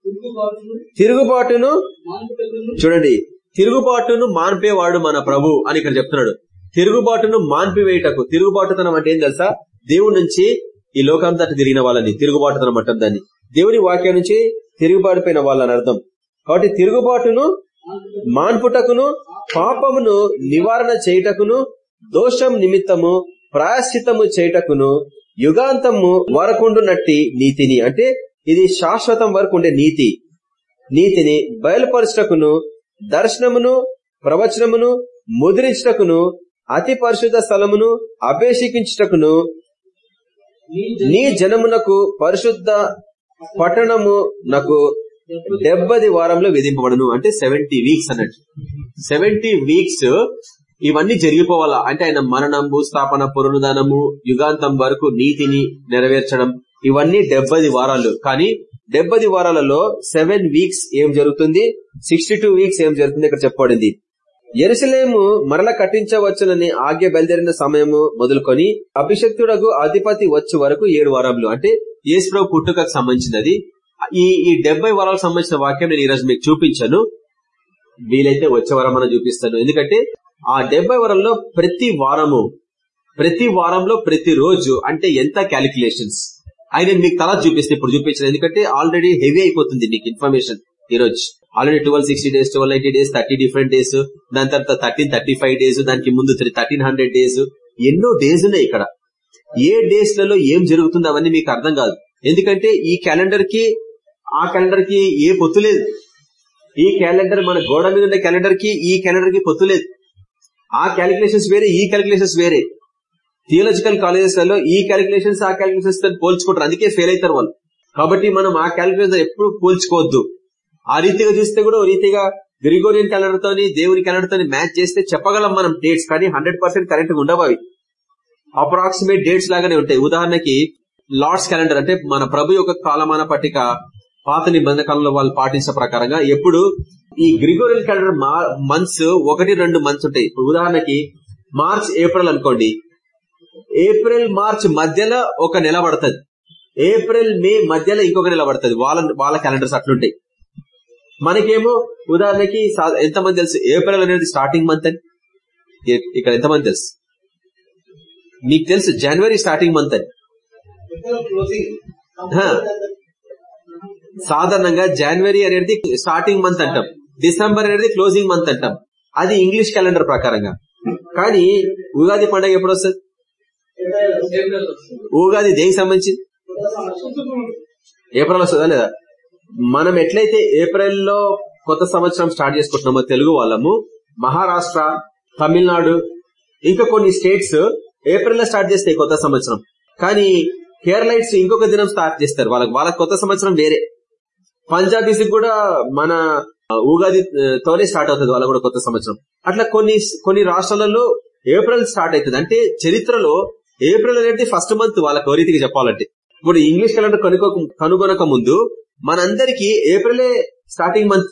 తిరుగుబాటును చూడండి. తిరుగుబాటును మాన్పేవాడు మన ప్రభు అని ఇక్కడ చెప్తున్నాడు. తిరుగుబాటును మాన్పివేయటకు తిరుగుబాటుతనం అంటే ఏం తెలుసా? దేవుడి నుంచి ఈ లోకంతా తిరిగిన వాళ్ళని తిరుగుబాటుతనం అంటాం దాన్ని. దేవుని వాక్యం నుంచి తిరుగుబాటుపోయిన వాళ్ళని అర్థం. కాబట్టి తిరుగుబాటును మాన్పుటకును పాపమును నివారణ చేయుటకును దోషం నిమిత్తము ప్రాయశ్చిత్తము చేయుటకును యుగాంతము వరకుండునట్టి నీతిని. అంటే ఇది శాశ్వతం వరకు ఉండే నీతి. నీతిని బయలుపరచుటకును దర్శనమును ప్రవచనమును ముద్రించుటకును అతి పరిశుద్ధ స్థలమును అభిషేకించుటకును నీ నీ జనమునకు పరిశుద్ధ పట్టణము నాకు డెబ్బది వారంలో విధింపబడను. అంటే సెవెంటీ వీక్స్ అన్నట్టు. సెవెంటీ వీక్స్ ఇవన్నీ జరిగిపోవాలా? అంటే ఆయన మరణం భూస్థాపన పునరుదానము యుగాంతం వరకు నీతిని నెరవేర్చడం ఇవన్నీ డెబ్బది వారాలు. కానీ డెబ్బది వారాలలో సెవెన్ వీక్స్ ఏం జరుగుతుంది? సిక్స్టీ వీక్స్ ఏం జరుగుతుంది? ఇక్కడ చెప్పబడింది. ఎరుసలేము మరల కట్టించవచ్చునని ఆజ్ఞ బయలుదేరిన సమయము మొదలుకొని అభిషక్తుడకు అధిపతి వచ్చే వరకు ఏడు వారాలు. అంటే యేసుప్రభు పుట్టుకకు సంబంధించినది. ఈ ఈ డెబ్బై వారాలకు సంబంధించిన వాక్యం నేను ఈరోజు మీకు చూపించాను. వీలైతే వచ్చే వారం అని చూపిస్తాను. ఎందుకంటే ఆ డెబ్బై వారంలో ప్రతి వారము ప్రతి వారంలో ప్రతి రోజు అంటే ఎంత క్యాలిక్యులేషన్స్ ఆయన మీకు తల చూపిస్తే ఇప్పుడు చూపించారు ఎందుకంటే ఆల్రెడీ హెవీ అయిపోతుంది మీకు ఇన్ఫర్మేషన్ ఈ రోజు already twelve sixty days twelve ninety days thirty different days దాని తర్వాత థర్టీన్ థర్టీ ఫైవ్ డేస్ దానికి ముందు థర్టీన్ హండ్రెడ్ డేస్ ఎన్నో డేస్ ఉన్నాయి ఇక్కడ. ఏ డేస్లలో ఏం జరుగుతుందో అవన్నీ మీకు అర్థం కాదు. ఎందుకంటే ఈ క్యాలెండర్కి ఆ క్యాలెండర్కి ఏ పొత్తు లేదు. ఈ క్యాలెండర్ మన గోడ మీద ఉన్న క్యాలెండర్కి ఈ క్యాలెండర్కి పొత్తు లేదు. ఆ క్యాలిక్యులేషన్స్ వేరే ఈ క్యాలిక్యులేషన్స్ వేరే. థియోలజికల్ కాలేజెస్లలో ఈ క్యాలిక్యులేషన్స్ ఆ క్యాలిక్యులేషన్స్తో పోల్చుకుంటారు. అందుకే ఫెయిల్ అవుతారు వాళ్ళు. కాబట్టి మనం ఆ క్యాలిక్యులేషన్ ఎప్పుడు పోల్చుకోవద్దు. ఆ రీతిగా చూస్తే కూడా రీతిగా గ్రిగోరియన్ క్యాలెండర్ తోని దేవుని క్యాలెండర్ తోని మ్యాచ్ చేస్తే చెప్పగలం మనం డేట్స్ కానీ హండ్రెడ్ పర్సెంట్ కరెక్ట్ ఉండవు అవి. అప్రాక్సిమేట్ డేట్స్ లాగానే ఉంటాయి. ఉదాహరణకి లార్డ్స్ క్యాలెండర్ అంటే మన ప్రభు యొక్క కాలమాన పట్టిక పాత నిబంధన కాలంలో వాళ్ళు పాటించిన ప్రకారంగా ఎప్పుడు ఈ గ్రిగోరియన్ క్యాలెండర్ మంత్స్ ఒకటి రెండు మంత్స్ ఉంటాయి. ఇప్పుడు ఉదాహరణకి మార్చ్ ఏప్రిల్ అనుకోండి. ఏప్రిల్ మార్చ్ మధ్యలో ఒక నెల పడుతుంది. ఏప్రిల్ మే మధ్యలో ఇంకొక నెల పడుతుంది. వాళ్ళ వాళ్ళ క్యాలెండర్స్ అట్లుంటాయి. మనకేమో ఉదాహరణకి ఎంతమంది తెలుసు? ఏప్రిల్ అనేది స్టార్టింగ్ మంత్ అని. ఇక్కడ ఎంతమంది తెలుసు? మీకు తెలుసు జనవరి స్టార్టింగ్ మంత్ అని. సాధారణంగా జనవరి అనేది స్టార్టింగ్ మంత్ అంటాం. డిసెంబర్ అనేది క్లోజింగ్ మంత్ అంటాం. అది ఇంగ్లీష్ క్యాలెండర్ ప్రకారంగా. కానీ ఉగాది పండుగ ఎప్పుడు వస్తుంది? ఉగాది దేనికి సంబంధించింది? ఏప్రిల్ వస్తుందా లేదా? మనం ఎట్లయితే ఏప్రిల్లో కొత్త సంవత్సరం స్టార్ట్ చేసుకుంటున్నామో తెలుగు వాళ్ళము మహారాష్ట్ర తమిళనాడు ఇంకా కొన్ని స్టేట్స్ ఏప్రిల్లో స్టార్ట్ చేస్తాయి కొత్త సంవత్సరం. కానీ కేరళైట్స్ ఇంకొక దినం స్టార్ట్ చేస్తారు. వాళ్ళకి వాళ్ళ కొత్త సంవత్సరం వేరే. పంజాబీస్ కూడా మన ఉగాది తోనే స్టార్ట్ అవుతుంది వాళ్ళ కూడా కొత్త సంవత్సరం. అట్లా కొన్ని కొన్ని రాష్ట్రాలలో ఏప్రిల్ స్టార్ట్ అవుతుంది. అంటే చరిత్రలో ఏప్రిల్ అనేది ఫస్ట్ మంత్ వాళ్ళకి ఓ చెప్పాలంటే. ఇప్పుడు ఇంగ్లీష్ క్యాలెండర్ కనుకో కనుగొనక ముందు మనందరికీ ఏప్రిలే స్టార్టింగ్ మంత్.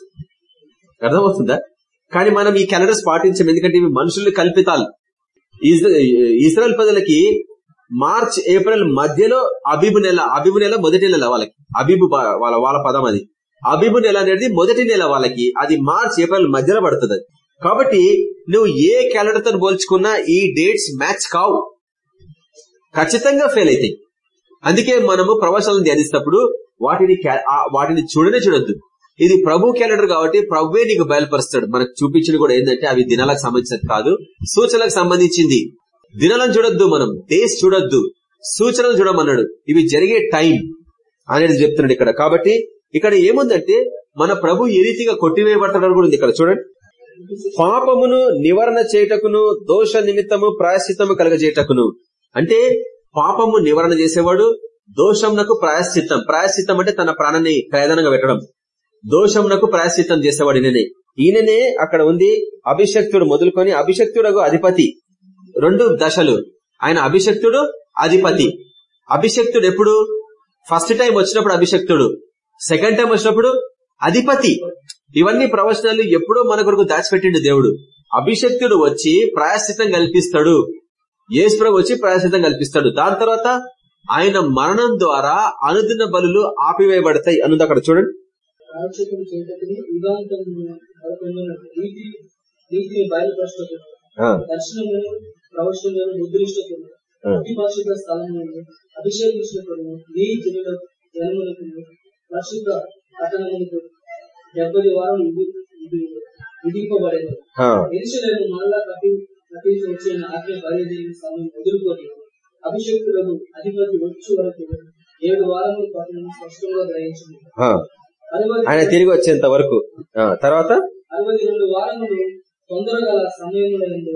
అర్థమవుతుందా? కానీ మనం ఈ క్యాలెండర్స్ పాటించాం ఎందుకంటే ఇవి మనుషుల్ని కల్పితాలు. ఇజ్రాయల్ ప్రజలకి మార్చ్ ఏప్రిల్ మధ్యలో అబీబు నెల అబీబు నెల మొదటి నెల వాళ్ళకి. అబీబు వాళ్ళ వాళ్ళ పదం అది. అబీబు నెల అనేది మొదటి నెల వాళ్ళకి. అది మార్చ్ ఏప్రిల్ మధ్యలో పడుతుంది. కాబట్టి నువ్వు ఏ క్యాలెండర్తో పోల్చుకున్నా ఈ డేట్స్ మ్యాచ్ కావు. ఖచ్చితంగా ఫెయిల్ అవుతాయి. అందుకే మనము ప్రవచనాలను ధ్యానిస్తప్పుడు వాటిని వాటిని చూడనే చూడొద్దు. ఇది ప్రభు క్యాలెండర్ కాబట్టి ప్రభువే నీకు బయలుపరుస్తాడు. మనకు చూపించిన కూడా ఏంటంటే అవి దినాలకు సంబంధించినది కాదు సూచనలకు సంబంధించింది. దినాలను చూడొద్దు మనం డేస్ చూడొద్దు సూచనలు చూడమన్నాడు. ఇవి జరిగే టైం అనేది చెప్తున్నాడు ఇక్కడ. కాబట్టి ఇక్కడ ఏముందంటే మన ప్రభు ఏ రీతిగా కొట్టివేయబడతాడు కూడా ఉంది ఇక్కడ చూడండి. పాపమును నివారణ చేయుటకును దోష నిమిత్తము ప్రాయశ్చిత్తము కలగజేయటకును. అంటే పాపము నివారణ చేసేవాడు దోషంనకు ప్రాయశ్చిత్తం. ప్రాయశ్చిత్తం అంటే తన ప్రాణాన్ని ప్రయోజనంగా పెట్టడం. దోషంనకు ప్రాయశ్చిత్తం చేసేవాడు ఈయననే. ఈయననే అక్కడ ఉంది అభిషక్తుడు మొదలుకొని అభిషక్తుడకు అధిపతి. రెండు దశలు. ఆయన అభిషక్తుడు అధిపతి. అభిషక్తుడు ఎప్పుడు? ఫస్ట్ టైం వచ్చినప్పుడు అభిషక్తుడు. సెకండ్ టైం వచ్చినప్పుడు అధిపతి. ఇవన్నీ ప్రవచనాలు ఎప్పుడో మన కొరకు దాచిపెట్టిండు దేవుడు. అభిషక్తుడు వచ్చి ప్రాయశ్చితం కల్పిస్తాడు. యేసుప్రభు వచ్చి ప్రాయశ్చితం కల్పిస్తాడు. దాని తర్వాత ఆయన మరణం ద్వారా అనుదిన బలులు ఆపివేయబడతాయి అన్నది అక్కడ చూడండి. ప్రాయశ్చిత్తం అతి పరిశుద్ధ స్థలములను అభిషేకించటకును నీ జనుల జనములకు పరిశుద్ధ పట్టణములకు డెబ్బది వారం విధి- విధి- విధింపబడేది ఎరుసలేము మరలా వచ్చిన ఆజ్ఞ బయలుదేరిన సమయం ఎదుర్కొని అభిషేకులకు అధిపతి వచ్చే వరకు ఏడు వారముల పట్టణం స్పష్టంగా గ్రహించింది. ఆయన తిరిగి వచ్చేంత వరకు. తర్వాత? అరవై రెండు వారములు తొందరగల సమయములందు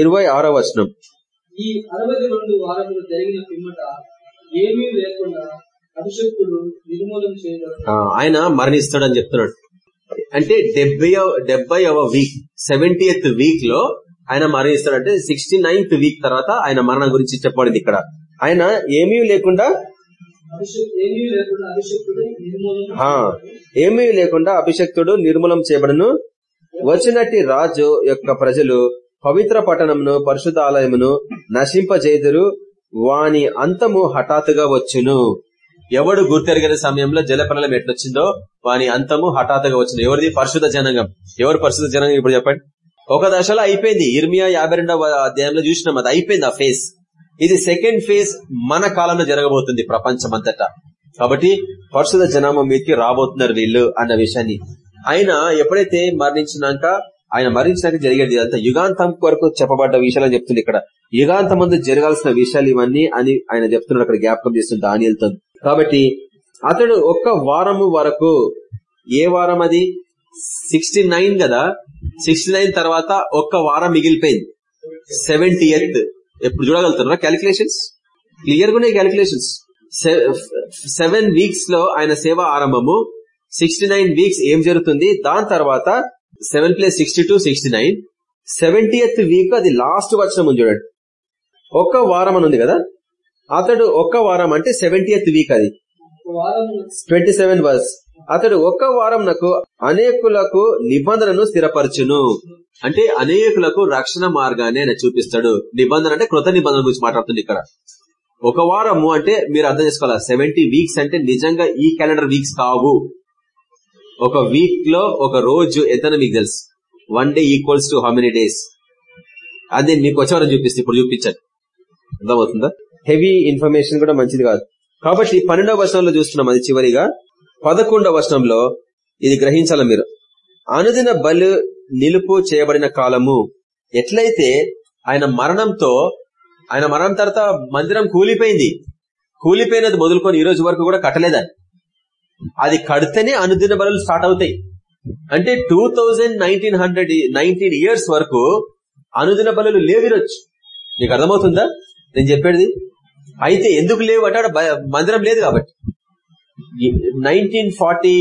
ఇరవై ఆరో వచనం. ఈ అరవై రెండు వారములు జరిగిన పిమ్మట ఏమీ లేకుండా అభిషేకుడు నిర్మూలన చేయడం ఆయన మరణిస్తాడని చెప్తున్నాడు. అంటే డెబ్బై డెబ్బై వీక్ సెవెంటీఎత్ వీక్లో ఆయన మరణిస్తాడు అంటే సిక్స్టీ నైన్త్ వీక్ తర్వాత ఆయన మరణం గురించి చెప్పబడింది ఇక్కడ. ఆయన ఏమీ లేకుండా ఏమీ లేకుండా ఆ, ఏమీ లేకుండా అభిషక్తుడు నిర్మూలం చేయబడును. వచ్చినట్టి రాజు యొక్క ప్రజలు పవిత్ర పట్టణమును పరిశుద్ధ ఆలయమును నశింపజేదురు. వాని అంతము హఠాత్తుగా వచ్చును. ఎవడు గుర్తెరగని సమయంలో జలప్రలయం ఎట్లొచ్చిందో వాని అంతము హఠాత్తుగా వచ్చును. ఎవరిది? పరిశుద్ధ జనాంగం. ఎవరు పరిశుద్ధ జనాంగం? ఇప్పుడు చెప్పండి. ఒక దశలో అయిపోయింది. ఇర్మియా యాభై రెండవ అధ్యాయంలో చూసినాం. అది అయిపోయింది ఆ ఫేస్ ఇది సెకండ్ ఫేజ్ మన కాలంలో జరగబోతుంది ప్రపంచం అంతటా కాబట్టి పరిశుద్ధ జనామం మీదకి రాబోతున్నారు వీళ్ళు అన్న విషయాన్ని. ఆయన ఎప్పుడైతే మరణించినాక ఆయన మరణించినాక జరిగేది అంతా యుగాంతం వరకు చెప్పబడ్డ విషయాలు చెప్తుంది ఇక్కడ. యుగాంతం ముందు జరగాల్సిన విషయాలు ఇవన్నీ అని ఆయన చెప్తున్నాడు అక్కడ జ్ఞాపకం చేస్తుంది దానియలతో. కాబట్టి అతడు ఒక్క వారము వరకు ఏ వారం అది? సిక్స్టీ నైన్ కదా? సిక్స్టీ నైన్ తర్వాత ఒక్క వారం మిగిలిపోయింది. సెవెంటీ ఎప్పుడు చూడగలుగుతున్నారా? క్యాలిక్యులేషన్స్ క్లియర్గా క్యాలిక్యులేషన్స్ సెవెన్ వీక్స్లో ఆయన సేవ ఆరంభము. సిక్స్టీ నైన్ వీక్స్ ఏం జరుగుతుంది? దాని తర్వాత seven plus sixty two sixty nine seventieth week అది లాస్ట్ వచ్చిన ముందు చూడండి. ఒక్క వారం అని ఉంది కదా? అతడు ఒక్క వారం అంటే సెవెంటీఎత్ వీక్ అది. ట్వంటీ సెవెన్ వర్స్ అతడు ఒక్క వారం నాకు అనేకులకు నిబంధనను స్థిరపరచును. అంటే అనేకులకు రక్షణ మార్గాన్ని ఆయన చూపిస్తాడు. నిబంధన అంటే కృత నిబంధన గురించి మాట్లాడుతుంది ఇక్కడ. ఒక వారము అంటే మీరు అర్థం చేసుకోవాలి? సెవెంటీ వీక్స్ అంటే నిజంగా ఈ క్యాలెండర్ వీక్స్ కావు. ఒక వీక్లో ఒక రోజు ఎంతనో మీకు తెలుసు. One day equals to how many days అది మీకు వచ్చేవారం చూపిస్తే ఇప్పుడు చూపించండి. అర్థమవుతుందా? హెవీ ఇన్ఫర్మేషన్ కూడా మంచిది కాదు. కాబట్టి పన్నెండవ వర్షంలో చూస్తున్నాం అది చివరిగా. పదకొండవ వచనంలో ఇది గ్రహించాల మీరు. అనుదిన బలు నిలుపు చేయబడిన కాలము ఎట్లయితే ఆయన మరణంతో ఆయన మరణం తర్వాత మందిరం కూలిపోయింది. కూలిపోయినది మొదలుకొని ఈ రోజు వరకు కూడా కట్టలేదని అది కడితేనే అనుదిన బలు స్టార్ట్ అవుతాయి. అంటే two thousand nineteen hundred nineteen years వరకు అనుదిన బలులు లేవిరొచ్చు నీకు అర్థమవుతుందా? నేను చెప్పేది. అయితే ఎందుకు లేవు అంటే మందిరం లేదు కాబట్టి. నైన్టీన్ ఫార్టీ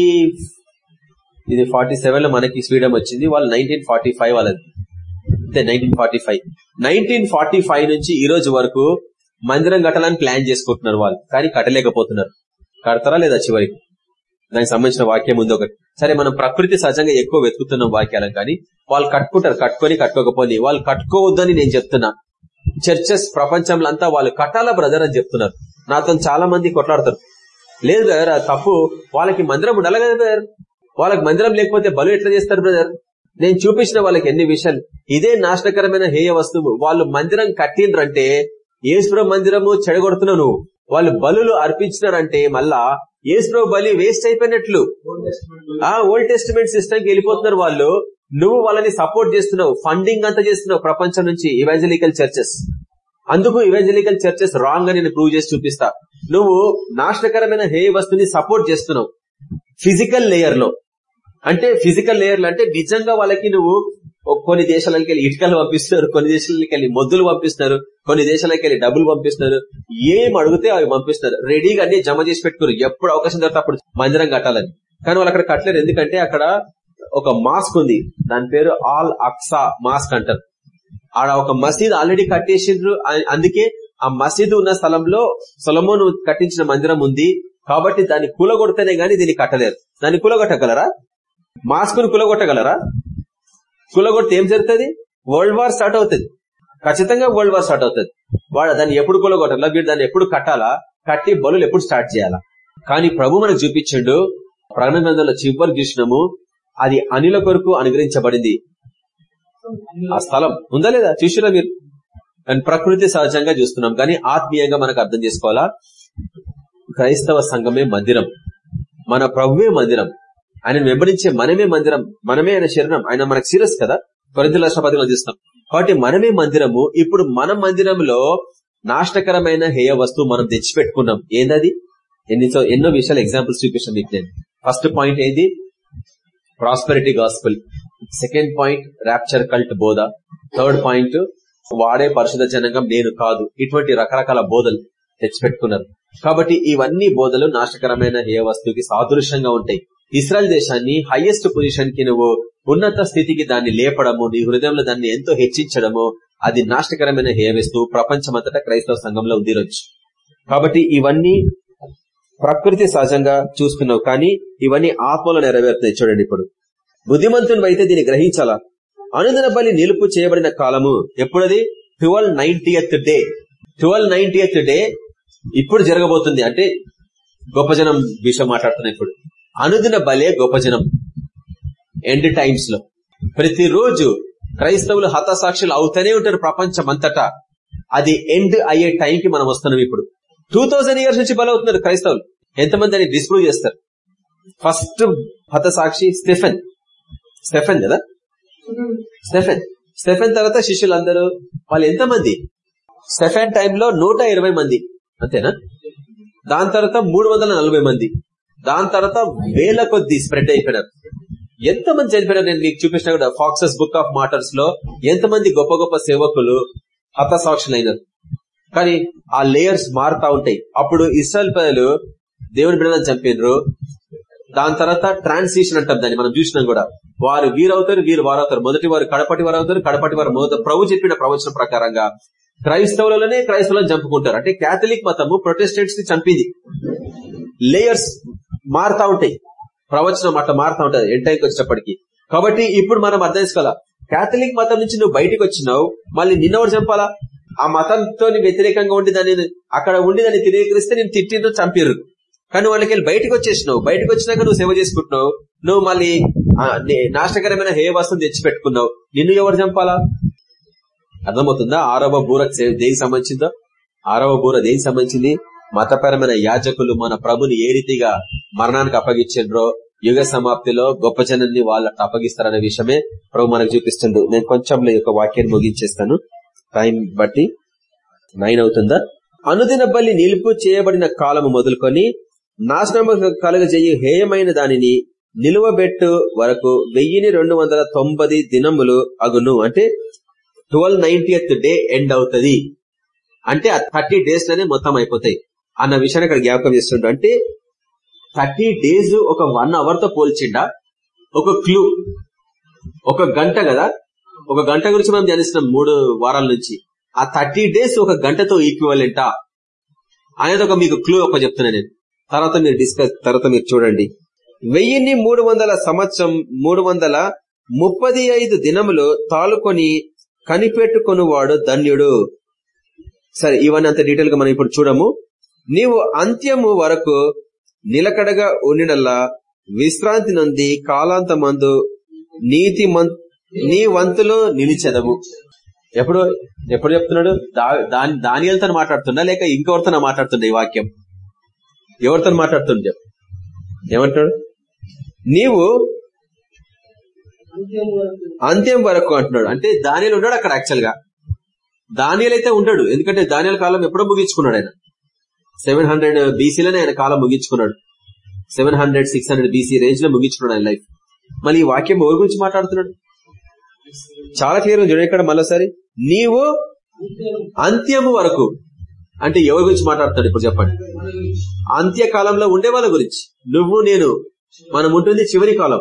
ఇది ఫార్టీ సెవెన్లో మనకి ఫ్రీడమ్ వచ్చింది. వాళ్ళు నైన్టీన్ ఫార్టీ ఫైవ్ వాళ్ళది. అంతే nineteen forty five. Nineteen forty five నుంచి ఈ రోజు వరకు మందిరం కట్టాలని ప్లాన్ చేసుకుంటున్నారు వాళ్ళు. కానీ కట్టలేకపోతున్నారు. కడతారా లేదా చివరికి? దానికి సంబంధించిన వాక్యం ఉంది ఒకటి. సరే మనం ప్రకృతి సహజంగా ఎక్కువ వెతుకుతున్నాం వాక్యాలను కానీ వాళ్ళు కట్టుకుంటారు. కట్టుకొని కట్టుకోకపోని. వాళ్ళు కట్టుకోవద్దని నేను చెప్తున్నా. చర్చెస్ ప్రపంచంలో అంతా వాళ్ళు కట్టాలా బ్రదర్ అని చెప్తున్నారు. నాతో చాలా మంది కొట్లాడతారు. లేదు బ్రదర్ అది తప్పు. వాళ్ళకి మందిరం ఉండాలి కదా బ్రదర్ వాళ్ళకి మందిరం లేకపోతే బలు ఎట్లా చేస్తారు బ్రదర్ నేను చూపించిన వాళ్ళకి ఎన్ని విషయాలు. ఇదే నాశనకరమైన హేయ వస్తువు. వాళ్ళు మందిరం కట్టిండ్రంటే ఏసుప్రభు మందిరము చెడగొడుతున్నావు నువ్వు. వాళ్ళు బలులు అర్పించినారంటే మళ్ళా ఏసుప్రభు బలి వేస్ట్ అయిపోయినట్లు. ఆ ఓల్డ్ టెస్టిమెంట్ సిస్టమ్కి వెళ్ళిపోతున్నారు వాళ్ళు. నువ్వు వాళ్ళని సపోర్ట్ చేస్తున్నావు. ఫండింగ్ అంతా చేస్తున్నావు ప్రపంచం నుంచి ఇవాంజలికల్ చర్చెస్ అందుకు ఇవాంజలికల్ చర్చెస్ రాంగ్ అని నేను ప్రూవ్ చేసి చూపిస్తా. నువ్వు నాశనకరమైన హే వస్తుని సపోర్ట్ చేస్తున్నావు. ఫిజికల్ లేయర్లో. అంటే ఫిజికల్ లేయర్లో అంటే నిజంగా వాళ్ళకి నువ్వు కొన్ని దేశాలకి వెళ్ళి ఇటుకలు పంపిస్తున్నారు కొన్ని దేశాలకి వెళ్ళి మొద్దులు పంపిస్తున్నారు కొన్ని దేశాలకి వెళ్ళి డబ్బులు పంపిస్తున్నారు. ఏం అడిగితే అవి పంపిస్తున్నారు. రెడీగా అన్ని జమ చేసి పెట్టుకున్నారు. ఎప్పుడు అవకాశం దొరికితే అప్పుడు మందిరం కట్టాలని. కానీ వాళ్ళు అక్కడ కట్టలేరు. ఎందుకంటే అక్కడ ఒక మాస్క్ ఉంది. దాని పేరు ఆల్ అక్సా మాస్క్ అంటారు. ఆడ ఒక మసీద్ ఆల్రెడీ కట్టేసిండ్రు. అందుకే ఆ మసీదు ఉన్న స్థలంలో సొలమోను కట్టించిన మందిరం ఉంది. కాబట్టి దాన్ని కూలగొడితేనే గాని దీన్ని కట్టలేరు. దాన్ని కూలగొట్టగలరా? మాస్కును కూలగొట్టగలరా? కూలగొడితే ఏం జరుగుతుంది? వరల్డ్ వార్ స్టార్ట్ అవుతుంది. ఖచ్చితంగా వరల్డ్ వార్ స్టార్ట్ అవుతుంది. వాడు దాన్ని ఎప్పుడు కూలగొట్టాలా? వీడు దాన్ని ఎప్పుడు కట్టాలా? కట్టి బలులు ఎప్పుడు స్టార్ట్ చేయాలా? కానీ ప్రభు మనకు చూపించిండు ప్రకటన గ్రంథంలో చివరి చూసినాము అది అనిల కొరకు అనుగ్రహించబడింది. ఆ స్థలం ఉందా లేదా? చూసిరా మీరు? ప్రకృతి సహజంగా చూస్తున్నాం. కానీ ఆత్మీయంగా మనకు అర్థం చేసుకోవాలా? క్రైస్తవ సంఘమే మందిరం. మన ప్రభువే మందిరం. ఆయన వెంబడించే మనమే మందిరం. మనమే ఆయన శరణం. ఆయన మనకు సీరియస్ కదా? పరిధి రాష్ట్రపతిలో చూస్తాం. కాబట్టి మనమే మందిరము. ఇప్పుడు మన మందిరంలో నాశనకరమైన హేయ వస్తువు మనం తెచ్చిపెట్టుకున్నాం. ఏందది? ఎన్ని ఎన్నో విషయాలు ఎగ్జాంపుల్స్ చూపించాం మీకు నేను. ఫస్ట్ పాయింట్ ఏంది? Prosperity gospel second point rapture cult బోధ. థర్డ్ పాయింట్ వాడే పరిశుధ జనంగం నేను కాదు. ఇటువంటి రకరకాల బోధలు తెచ్చిపెట్టుకున్నారు. కాబట్టి ఇవన్నీ బోధలు నాశకరమైన హే వస్తువుకి సాదృశ్యంగా ఉంటాయి. ఇస్రాయల్ దేశాన్ని హైయెస్ట్ పొజిషన్కి నువ్వు ఉన్నత స్థితికి దాన్ని లేపడము నీ హృదయంలో దాన్ని ఎంతో హెచ్చించడము అది నాశకరమైన హే వస్తువు ప్రపంచమంతటా క్రైస్తవ సంఘంలో ఉందిరొచ్చు కాబట్టి ఇవన్నీ ప్రకృతి సహజంగా చూస్తున్నావు కానీ ఇవన్నీ ఆత్మలో నెరవేరుతున్నాయి. చూడండి ఇప్పుడు. బుద్ధిమంతుని అయితే దీన్ని గ్రహించాలా? అనుదిన బలి నిలుపు చేయబడిన కాలము ఎప్పుడది? Twelve ninetieth day. Twelve ninetieth day ఇప్పుడు జరగబోతుంది. అంటే గొప్ప జనం విషయం మాట్లాడుతున్నా ఇప్పుడు. అనుదిన బలే గొప్ప జనం. ఎండ్ టైమ్స్లో. ప్రతిరోజు క్రైస్తవులు హతసాక్షులు అవుతూనే ఉంటారు ప్రపంచం అంతటా అది ఎండ్ అయ్యే టైంకి మనం వస్తున్నాం ఇప్పుడు. టూ థౌసండ్ ఇయర్స్ నుంచి బలవుతున్నారు క్రైస్తవులు. ఎంతమంది అని డిస్ప్రూవ్ చేస్తారు? ఫస్ట్ హతసాక్షి స్టెఫెన్. స్టెఫెన్ కదా? స్టెఫెన్. స్టెఫెన్ తర్వాత శిష్యులందరూ వాళ్ళు ఎంతమంది? స్టెఫెన్ టైంలో నూట ఇరవై మంది. అంతేనా? దాని తర్వాత మూడు వందల నలభై మంది. దాని తర్వాత వేల కొద్ది స్ప్రెడ్ అయిపోయినారు. ఎంతమంది చనిపోయారు నేను మీకు చూపించిన కూడా ఫాక్సెస్ బుక్ ఆఫ్ మాటర్స్లో ఎంతమంది గొప్ప గొప్ప సేవకులు హతసాక్షులైనారు. కానీ ఆ లేయర్స్ మారుతా ఉంటాయి. అప్పుడు ఇస్రాయల్ ప్రజలు దేవుని బిడ్డలను చంపినరు. దాని తర్వాత ట్రాన్సిషన్ అంటాం దాన్ని మనం చూసినాం కూడా. వారు వీరవుతారు వీరు వారవుతారు. మొదటి వారు కడపటి వారు అవుతారు కడపటి వారు మొదటి ప్రభు చెప్పిన ప్రవచన ప్రకారంగా క్రైస్తవులలోనే క్రైస్తవులను చంపుకుంటారు. అంటే కేథలిక్ మతము ప్రొటెస్టెంట్స్ని చంపింది. లేయర్స్ మారుతా ఉంటాయి. ప్రవచనం అట్లా మారుతా ఉంటది ఎంటైకి వచ్చేటప్పటికి. కాబట్టి ఇప్పుడు మనం అర్థం చేసుకోవాలా? కేథలిక్ మతం నుంచి నువ్వు బయటకు వచ్చినావు మళ్ళీ నిన్నవాడు చంపాలా? ఆ మతంతో వ్యతిరేకంగా ఉండి దాన్ని అక్కడ ఉండి దాన్ని తిరీకరిస్తే నేను తిట్టిండ్రు చంపిర్రు. కానీ వాళ్ళకి వెళ్ళి బయటకు వచ్చేసినావు. బయటకు వచ్చినాక నువ్వు సేవ చేసుకుంటున్నావు. నువ్వు మళ్ళీ నాశనకరమైన హే వస్తువు తెచ్చిపెట్టుకున్నావు. నిన్ను ఎవరు చంపాలా? అర్థమవుతుందా? ఆరవ బూర దేనికి సంబంధించిందో? ఆరవ బూర దేనికి సంబంధించింది? మతపరమైన యాజకులు మన ప్రభుని ఏ రీతిగా మరణానికి అప్పగించండ్రో యుగ సమాప్తిలో గొప్ప జనాన్ని వాళ్ళకి అప్పగిస్తారనే విషయమే ప్రభు మనకు చూపిస్తుండ్రు నేను కొంచెం యొక్క వాక్యాన్ని ముగించేస్తాను. టైం బట్టి నైన్ అవుతుందా? అనుదిన బలి నిలుపు చేయబడిన కాలము మొదలుకొని నాశనము కలుగజేయు హేయమైన దానిని నిలువబెట్టు వరకు వెయ్యిని రెండు వందల తొంభై దినములు అగును. అంటే ట్వెల్వ్ నైన్టీఎత్ డే ఎండ్ అవుతుంది. అంటే ఆ థర్టీ డేస్లోనే మొత్తం అయిపోతాయి. అన్న విషయాన్ని అక్కడ జ్ఞాపకం చేస్తుండ. అంటే థర్టీ డేస్ ఒక వన్ అవర్తో పోల్చిండా? ఒక క్లూ. ఒక గంట కదా? ఒక గంట గురించి మనం ధ్యానిస్తున్నాం మూడు వారాల నుంచి. ఆ థర్టీ డేస్ ఒక గంటతో ఈక్వలెంటా అనేది ఒక మీకు క్లూ ఒక చెప్తున్నా నేను. తర్వాత మీరు డిస్కస్ తర్వాత మీరు చూడండి. వెయ్యిన్ని మూడు వందల సంవత్సరం మూడు వందల ముప్పది ఐదు దినములు తాలుకొని కనిపెట్టుకునివాడు ధన్యుడు. సరే ఇవన్నీ అంత డీటెయిల్గా మనం ఇప్పుడు చూడము. నీవు అంత్యము వరకు నిలకడగా ఉండినల్లా విశ్రాంతి నొంది కాలాంతమందు నీతి నీ వంతులో నిలిచెదవు. ఎప్పుడు ఎప్పుడు చెప్తున్నాడు? దాని దానిలతో మాట్లాడుతున్నా లేక ఇంకొకరితో మాట్లాడుతుండే ఈ వాక్యం? ఎవరితో మాట్లాడుతుండే చెప్పు. ఏమంటాడు? నీవు అంత్యం వరకు అంటున్నాడు. అంటే దానిలో ఉన్నాడు అక్కడ యాక్చువల్గా. దానియల్ అయితే ఉంటాడు ఎందుకంటే దానియల కాలం ఎప్పుడో ముగించుకున్నాడు ఆయన. సెవెన్ హండ్రెడ్ బీసీలోనే ఆయన కాలం ముగించుకున్నాడు. Seven hundred six hundred BC రేంజ్లో ముగించుకున్నాడు ఆయన లైఫ్ మళ్ళీ ఈ వాక్యం ఎవరి గురించి మాట్లాడుతున్నాడు? చాలా క్లియర్ చూడండి ఇక్కడ మళ్ళీసారి నీవు అంత్యము వరకు. అంటే ఎవరి గురించి మాట్లాడుతాడు ఇప్పుడు చెప్పండి. అంత్యకాలంలో ఉండే వాళ్ళ గురించి. నువ్వు నేను మనం ఉంటుంది చివరి కాలం.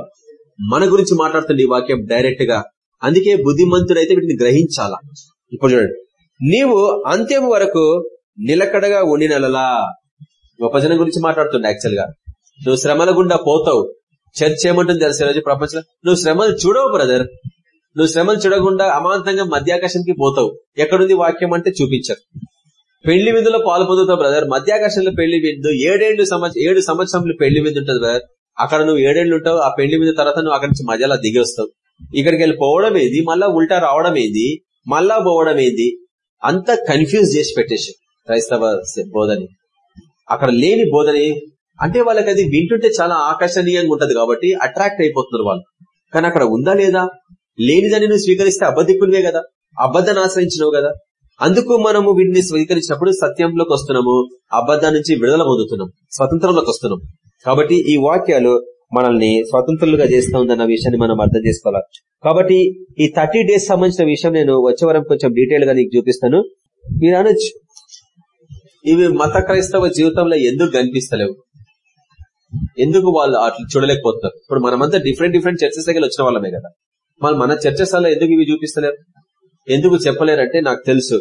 మన గురించి మాట్లాడుతుంది ఈ వాక్యం డైరెక్ట్గా అందుకే బుద్ధిమంతుడైతే వీటిని గ్రహించాలా. ఇప్పుడు చూడండి. నీవు అంత్యం వరకు నిలకడగా ఉండినలలా ఉపజనం గురించి మాట్లాడుతుండే యాక్చువల్గా నువ్వు శ్రమల గుండా పోతావు. చర్చ్ ఏమంటుంది తెలుసు ఈరోజు ప్రపంచంలో? నువ్వు శ్రమలు చూడవు బ్రదర్. నువ్వు శ్రమలు చూడకుండా అమాంతంగా మధ్యాకాశానికి పోతావు. ఎక్కడుంది వాక్యం అంటే చూపించారు పెళ్ళి విందులో పాలు పొందుతావు బ్రదర్ మధ్యాకాశంలో పెళ్ళి విందు ఏడేళ్ళు సంవత్సరం ఏడు సంవత్సరంలో పెళ్ళి విందు ఉంటుంది బ్రదర్ అక్కడ నువ్వు ఏడేళ్ళు ఉంటావు ఆ పెళ్ళి విందు తర్వాత నువ్వు అక్కడి నుంచి మధ్యలో దిగి వస్తావు. ఇక్కడికి వెళ్ళి పోవడం మళ్ళా ఉల్టా రావడం ఏంది? మళ్ళా పోవడం ఏంది? అంతా కన్ఫ్యూజ్ చేసి పెట్టేసి క్రైస్తవ బోధని. అక్కడ లేని బోధని అంటే వాళ్ళకి అది వింటుంటే చాలా ఆకర్షణీయంగా ఉంటది కాబట్టి అట్రాక్ట్ అయిపోతున్నారు వాళ్ళు. కానీ అక్కడ ఉందా లేదా? లేనిదని నువ్వు స్వీకరిస్తే అబద్ధికునివే కదా? అబద్ధాన్ని ఆశ్రయించినవు కదా? అందుకు మనము వీటిని స్వీకరించినప్పుడు సత్యంలోకి వస్తున్నాము అబద్ధం నుంచి విడుదల పొందుతున్నాం స్వతంత్రంలోకి వస్తున్నాం. కాబట్టి ఈ వాక్యాలు మనల్ని స్వతంత్రులుగా చేస్తా ఉందన్న విషయాన్ని మనం అర్థం చేసుకోవాలి? కాబట్టి ఈ థర్టీ డేస్ సంబంధించిన విషయం నేను వచ్చే వరం కొంచెం డీటెయిల్గా నీకు చూపిస్తాను. మీరు అనొచ్చు. ఇవి మత క్రైస్తవ జీవితంలో ఎందుకు కనిపిస్తలేవు? ఎందుకు వాళ్ళు అట్లా చూడలేకపోతున్నారు? ఇప్పుడు మనమంతా డిఫరెంట్ డిఫరెంట్ చర్చెస్ దగ్గర వచ్చిన వాళ్ళమే కదా. మన చర్చెస్ ఎందుకు ఇవి చూపిస్తలేరు? ఎందుకు చెప్పలేరంటే నాకు తెలుసు.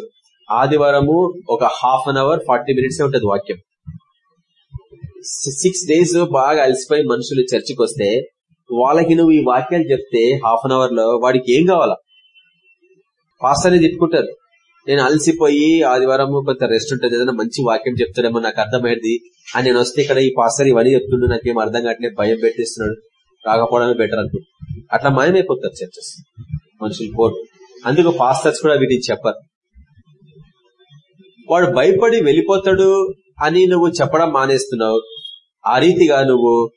ఆదివారము ఒక half an hour forty minutes ఉంటది వాక్యం. సిక్స్ డేస్ బాగా అలసిపోయి మనుషులు చర్చికి వస్తే వాళ్ళకి నువ్వు ఈ వాక్యాలు చెప్తే హాఫ్ అన్ అవర్లో వాడికి ఏం కావాలా? పాస్టర్ని తిట్టుకుంటారు. నేను అలసిపోయి ఆదివారం కొంత రెస్ట్ ఉంటుంది ఏదైనా మంచి వాక్యం చెప్తాడేమో నాకు అర్థమైంది అని నేను వస్తే ఇక్కడ ఈ పాస్టర్ ఇవన్నీ చెప్తుండే నాకేం అర్థం కావట్లేదు భయం పెట్టిస్తున్నాడు. రాకపోవడమే బెటర్ అనుకుంటు. అట్లా మాయమైపోతారు చర్చెస్ మనుషులు పోరు అందుకు పాస్టర్స్ కూడా వీటిని చెప్పరు. వాడు భయపడి వెళ్ళిపోతాడు అని నువ్వు చెప్పడం మానేస్తున్నావు. ఆ రీతిగా నువ్వు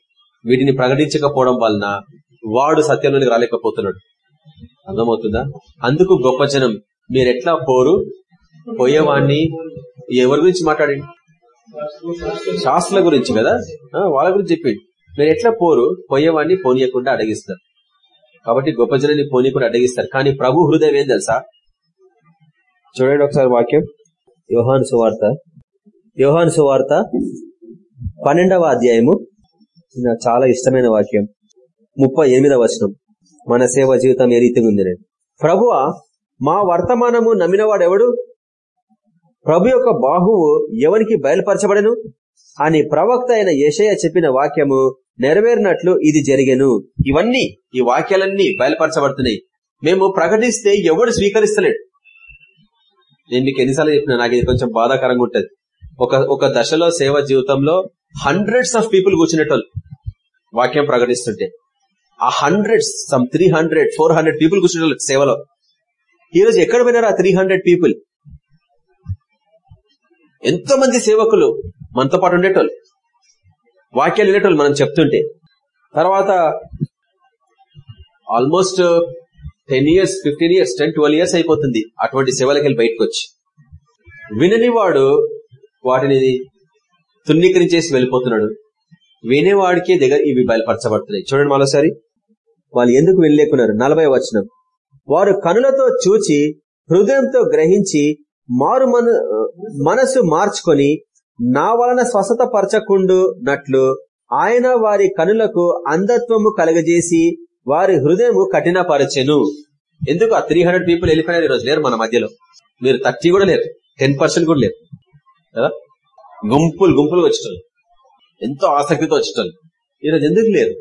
వీటిని ప్రకటించకపోవడం వలన వాడు సత్యంలోనికి రాలేకపోతున్నాడు. అర్థమవుతుందా? అందుకు గొప్ప జనం మీరెట్లా పోరు? పోయేవాడిని ఎవరి గురించి మాట్లాడండి శాస్త్రుల గురించి కదా? వాళ్ళ గురించి చెప్పి. మీరు ఎట్లా పోరు? పోయేవాడిని పోనీయకుండా అడిగిస్తారు. కాబట్టి గొప్ప జనాన్ని కూడా అటగిస్తారు కానీ ప్రభు హృదయం ఏం తెలుసా? చూడండి ఒకసారి వాక్యం. యోహాను సువార్త. యోహాను సువార్త పన్నెండవ అధ్యాయము. నాకు చాలా ఇష్టమైన వాక్యం. ముప్పై ఎనిమిదవ వచనం. మన సేవ జీవితం ఏ రీతిగా ఉంది నేను ప్రభువ మా వర్తమానము నమ్మినవాడెవడు? ప్రభు యొక్క బాహువు ఎవనికి బయలుపరచబడను? అని ప్రవక్త అయిన యషయ చెప్పిన వాక్యము నెరవేరినట్లు ఇది జరిగెను. ఇవన్నీ ఈ వాక్యాలన్నీ బయలుపరచబడుతున్నాయి. మేము ప్రకటిస్తే ఎవడు స్వీకరిస్తలేడు. నేను మీకు ఎన్నిసార్లు చెప్పిన నాకు ఇది కొంచెం బాధాకరంగా ఉంటుంది. ఒక ఒక దశలో సేవ జీవితంలో హండ్రెడ్స్ ఆఫ్ పీపుల్ కూర్చునేటోళ్ళు వాక్యం ప్రకటిస్తుంటే. ఆ hundreds some three hundred four hundred people కూర్చునేటోళ్ళు సేవలో. ఈ రోజు ఎక్కడ పోయినారు ఆ త్రీ హండ్రెడ్ పీపుల్ ఎంతో మంది సేవకులు మనతో పాటు ఉండేటోళ్ళు. వాక్యాలు వినేటోళ్ళు మనం చెప్తుంటే. తర్వాత almost ten years fifteen years ten twelve years అయిపోతుంది అటువంటి సేవలకి వెళ్ళి బయటకు వచ్చి వినని వాడు వాటిని తున్నీకరించేసి వెళ్ళిపోతున్నాడు. వినేవాడికే దగ్గర ఇవి బయలుపరచబడుతున్నాయి. చూడండి మరోసారి. వాళ్ళు ఎందుకు వెళ్ళలేకున్నారు నలభై వచనం. వారు కనులతో చూచి హృదయంతో గ్రహించి మారు మన మనసు మార్చుకొని నా వలన స్వస్థత పరచకుండునట్లు ఆయన వారి కనులకు అంధత్వము కలగజేసి వారి హృదయము కఠినపరచెను. ఎందుకు? ఆ త్రీ హండ్రెడ్ పీపుల్ వెళ్ళిపోయినారు ఈరోజు. లేరు మన మధ్యలో. మీరు థర్టీ కూడా లేరు. టెన్ పర్సెంట్ కూడా లేరు. కదా? గుంపులు గుంపులు వచ్చేటోళ్ళు. ఎంతో ఆసక్తితో వచ్చేటోళ్ళు. ఈరోజు ఎందుకు లేరు?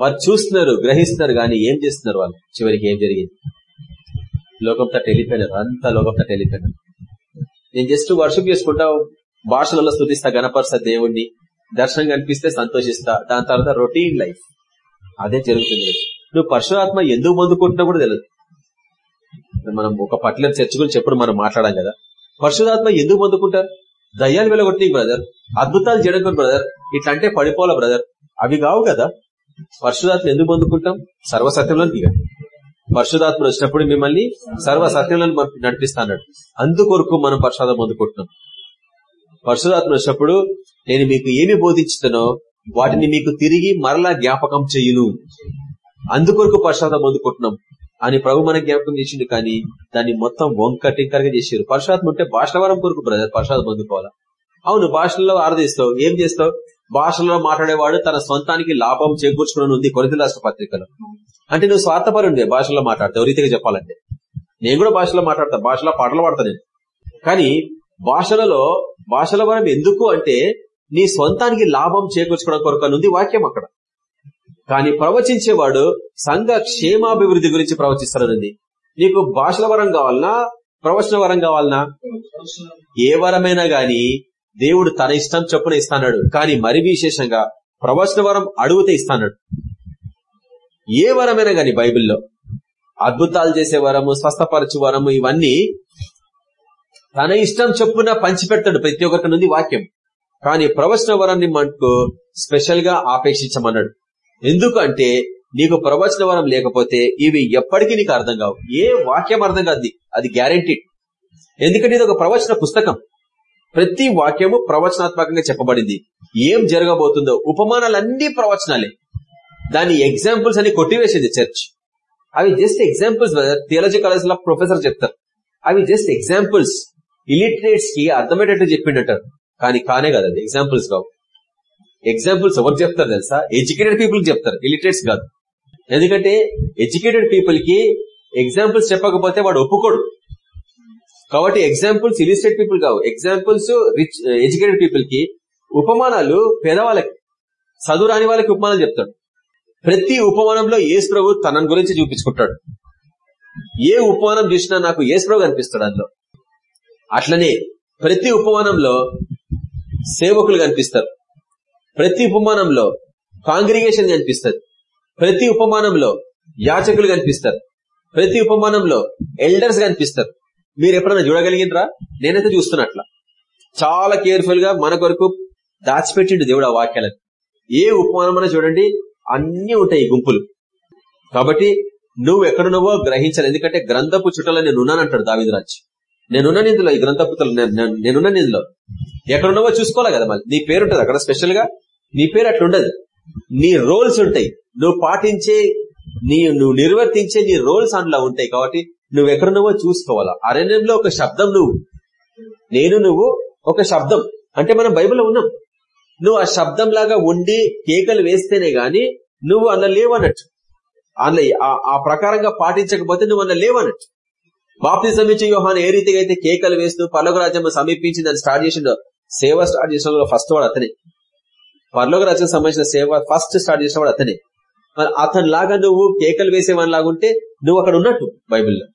వారు చూస్తున్నారు గ్రహిస్తున్నారు కానీ ఏం చేస్తున్నారు వాళ్ళు? చివరికి ఏం జరిగింది? లోకం తట్టు వెళ్ళిపోయినారు. అంతా లోకం తట్టు వెళ్ళిపోయినారు. నేను జస్ట్ వర్షం చేసుకుంటా భాషలలో స్థుతిస్తా గణపరుస్తా దేవుణ్ణి దర్శనం కనిపిస్తే సంతోషిస్తా దాని తర్వాత రొటీన్ లైఫ్ అదే జరుగుతుంది. నువ్వు పరశురాత్మ ఎందుకు పొందుకుంటున్నా కూడా తెలియదు మనం ఒక పర్టికులర్ చర్చ గురించి ఎప్పుడు మనం మాట్లాడాం కదా. పరిశుధాత్మ ఎందుకు పొందుకుంటారు? దయ్యాలు వెళ్ళగొట్టి బ్రదర్ అద్భుతాలు చేయడం బ్రదర్ ఇట్లా అంటే పడిపోవాలా బ్రదర్ అవి కావు కదా. పరిశుధాత్మ ఎందుకు పొందుకుంటాం? సర్వసత్యంలోనికి ఇక పరిశుధాత్మ వచ్చినప్పుడు మిమ్మల్ని సర్వ సత్యంలో నడిపిస్తాడు అందుకొరకు మనం పరిశుధాత్మ పొందుకుంటున్నాం. పరిశుధాత్మ వచ్చినప్పుడు నేను మీకు ఏమి బోధించుతానో వాటిని మీకు తిరిగి మరలా జ్ఞాపకం చెయ్యును అందుకొరకు పరిశుధాత్మ పొందుకుంటున్నాం అని ప్రభు మనకి జ్ఞాపకం చేసిండు కానీ దాన్ని మొత్తం వంకటింకరగా చేసారు. పరశురాత్మ ఉంటే భాషల వరం కొరకు బ్రదర్ పరశురాత్మ పొందుకోవాలా? అవును భాషల్లో ఆరాధిస్తావు. ఏం చేస్తావు? భాషలో మాట్లాడేవాడు తన సొంతానికి లాభం చేకూర్చుకుని ఉంది కొరిత రాష్ట్ర పత్రికలో. అంటే నువ్వు స్వార్థపరుండే భాషలో మాట్లాడతావు రీతిగా చెప్పాలంటే. నేను కూడా భాషలో మాట్లాడతా భాషలో పాటలు పాడతా నేను. కానీ భాషలలో భాషల వరం ఎందుకు అంటే నీ సొంతానికి లాభం చేకూర్చుకోవడం కొరకు అని ఉంది వాక్యం అక్కడ. కానీ ప్రవచించేవాడు సంఘ క్షేమాభివృద్ధి గురించి ప్రవచిస్తానని నీకు భాషల వరం కావాలనా ప్రవచన వరం కావాలనా? ఏ వరమైనా గాని దేవుడు తన ఇష్టం చొప్పున ఇస్తాడు కానీ మరి విశేషంగా ప్రవచన వరం అడుగుతే ఇస్తాడు ఏ వరమైనా గాని బైబిల్లో అద్భుతాలు చేసే వరము స్వస్థపరచు వరము ఇవన్నీ తన ఇష్టం చొప్పున పంచిపెడతాడు ప్రతి ఒక్కరి నుండి వాక్యం. కానీ ప్రవచన వరాన్ని మనకు స్పెషల్గా ఆపేక్షించమన్నాడు. ఎందుకంటే నీకు ప్రవచన వరం లేకపోతే ఇవి ఎప్పటికీ నీకు అర్థం కావు. ఏ వాక్యం అర్థం కాదు అది. గ్యారంటీడ్ ఎందుకంటే ఇది ఒక ప్రవచన పుస్తకం. ప్రతి వాక్యము ప్రవచనాత్మకంగా చెప్పబడింది. ఏం జరగబోతుందో ఉపమానాలన్నీ ప్రవచనాలే. దాని ఎగ్జాంపుల్స్ అని కొట్టివేసింది చర్చ్ అవి జస్ట్ ఎగ్జాంపుల్స్ థియాలజీ కాలేజ్లో ప్రొఫెసర్ చెప్తారు. అవి జస్ట్ ఎగ్జాంపుల్స్ ఇలిటరేట్స్కి అర్థమయ్యేటట్టు చెప్పిండటారు కానీ కానే కదా అది. ఎగ్జాంపుల్స్ కావు. ఎగ్జాంపుల్స్ ఎవరు చెప్తారు తెలుసా? ఎడ్యుకేటెడ్ పీపుల్ చెప్తారు. ఇలిటరేట్స్ కాదు. ఎందుకంటే ఎడ్యుకేటెడ్ పీపుల్కి ఎగ్జాంపుల్స్ చెప్పకపోతే వాడు ఒప్పుకోడు. కాబట్టి ఎగ్జాంపుల్స్ ఇలిస్టెడ్ పీపుల్ కావు. ఎగ్జాంపుల్స్ రిచ్ ఎడ్యుకేటెడ్ పీపుల్కి ఉపమానాలు పేదవాళ్ళకి చదువు రాని వాళ్ళకి ఉపమానాలు చెప్తాడు. ప్రతి ఉపమానంలో ఏసు ప్రభు తన గురించి చూపించుకుంటాడు. ఏ ఉపమానం చూసినా నాకు ఏసు ప్రభు కనిపిస్తాడు అందులో. అట్లనే ప్రతి ఉపమానంలో సేవకులు కనిపిస్తారు. ప్రతి ఉపమానంలో కాంగ్రిగేషన్ కనిపిస్తుంది. ప్రతి ఉపమానంలో యాచకులు కనిపిస్తారు. ప్రతి ఉపమానంలో ఎల్డర్స్ కనిపిస్తారు. మీరు ఎప్పుడైనా చూడగలిగినరా నేనైతే చూస్తున్నట్లా. చాలా కేర్ఫుల్గా మన కొరకు దాచిపెట్టిండు దేవుడు ఆ వాక్యాలను. ఏ ఉపమానమైనా చూడండి అన్ని ఉంటాయి గుంపులు. కాబట్టి నువ్వు ఎక్కడున్నావో గ్రహించాలి. ఎందుకంటే గ్రంథపు చుట్టలో నేను ఉన్నానంటాడు దావిదరాజ్. నేనున్న ఇందులో ఈ గ్రంథపుతలు నేనున్న ఇందులో ఎక్కడున్నావో చూసుకోవాలి కదా మళ్ళీ నీ పేరు ఉంటుంది అక్కడ స్పెషల్గా నీ పేరు అట్లా ఉండదు. నీ రోల్స్ ఉంటాయి. నువ్వు పాటించే నీ నువ్వు నిర్వర్తించే నీ రోల్స్ అందులో ఉంటాయి. కాబట్టి నువ్వెక్కడున్నావో చూసుకోవాలా. అరణ్యంలో ఒక శబ్దం నువ్వు. నేను నువ్వు ఒక శబ్దం. అంటే మనం బైబిల్లో ఉన్నాం. నువ్వు ఆ శబ్దం లాగా ఉండి కేకలు వేస్తేనే గాని నువ్వు అన్న లేవన్నట్టు అందులో ఆ ప్రకారంగా పాటించకపోతే నువ్వు అన్న లేవన్నట్టు బాప్తిజం ఇచ్చే యోహాన్ ఏ రీతిగా అయితే కేకలు వేస్తూ పర్లోక రాజ్యం సమీపించి దాన్ని స్టార్ట్ చేసిండో సేవ స్టార్ట్ చేసిన ఫస్ట్ వాడు అతనే. పర్లోక రాజ్యం సంబంధించిన సేవ ఫస్ట్ స్టార్ట్ చేసిన వాడు అతనే. మరి అతని లాగా నువ్వు కేకలు వేసేవాని లాగుంటే నువ్వు అక్కడ ఉన్నట్టు బైబిల్లో.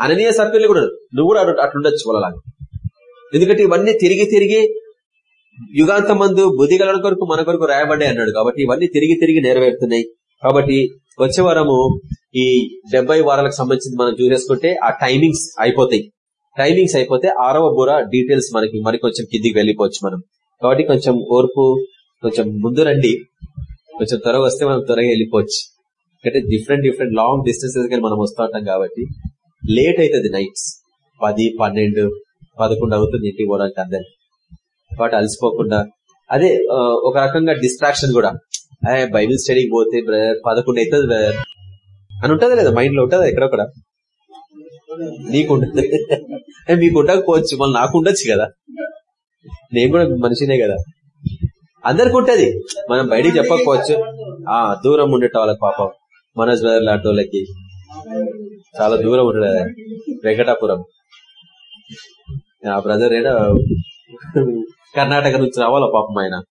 అననీయ సభ్యులు కూడా నువ్వు కూడా అట్లుండొచ్చు వాళ్ళలాగా. ఎందుకంటే ఇవన్నీ తిరిగి తిరిగి యుగాంత మందు బుద్ధిగల కొరకు మన కొరకు రాయబడ్డాయి అన్నాడు. కాబట్టి ఇవన్నీ తిరిగి తిరిగి నెరవేరుతున్నాయి. కాబట్టి వచ్చే వారము ఈ డెబ్బై వారాలకు సంబంధించి మనం చూసేసుకుంటే ఆ టైమింగ్స్ అయిపోతాయి. టైమింగ్స్ అయిపోతే ఆరవ బుర డీటెయిల్స్ మనకి మరి కొంచెం కిందికి వెళ్ళిపోవచ్చు మనం. కాబట్టి కొంచెం ఓర్పు కొంచెం ముందు రండి. కొంచెం త్వరగా వస్తే మనం త్వరగా వెళ్ళిపోవచ్చు. అంటే డిఫరెంట్ డిఫరెంట్ లాంగ్ డిస్టెన్సెస్ కానీ మనం వస్తూ ఉంటాం కాబట్టి. లేట్ అవుతుంది నైట్స్ పది పన్నెండు పదకొండు అవుతుంది ఇంటికి పోవడానికి అందరికి కాబట్టి అలసిపోకుండా. అదే ఒక రకంగా డిస్ట్రాక్షన్ కూడా. బైబిల్ స్టడీకి పోతే పదకొండు అవుతుంది బ్రదర్ అని ఉంటది లేదా? మైండ్లో ఉంటది ఎక్కడొక్కడ నీకు మీకు ఉండకపోవచ్చు. మళ్ళీ నాకు ఉండొచ్చు కదా. నేను కూడా మనిషినే కదా. అందరికి ఉంటది. మనం బయటికి చెప్పకపోవచ్చు. ఆ దూరం ఉండేట వాళ్ళకి పాపం. మనోజ్ బ్రదర్ లాంటి వాళ్ళకి చాలా దూరం ఉండదు వెంకటాపురం. ఆ బ్రదర్ ఏడా కర్ణాటక నుంచి రావాలా పాపం ఆయన.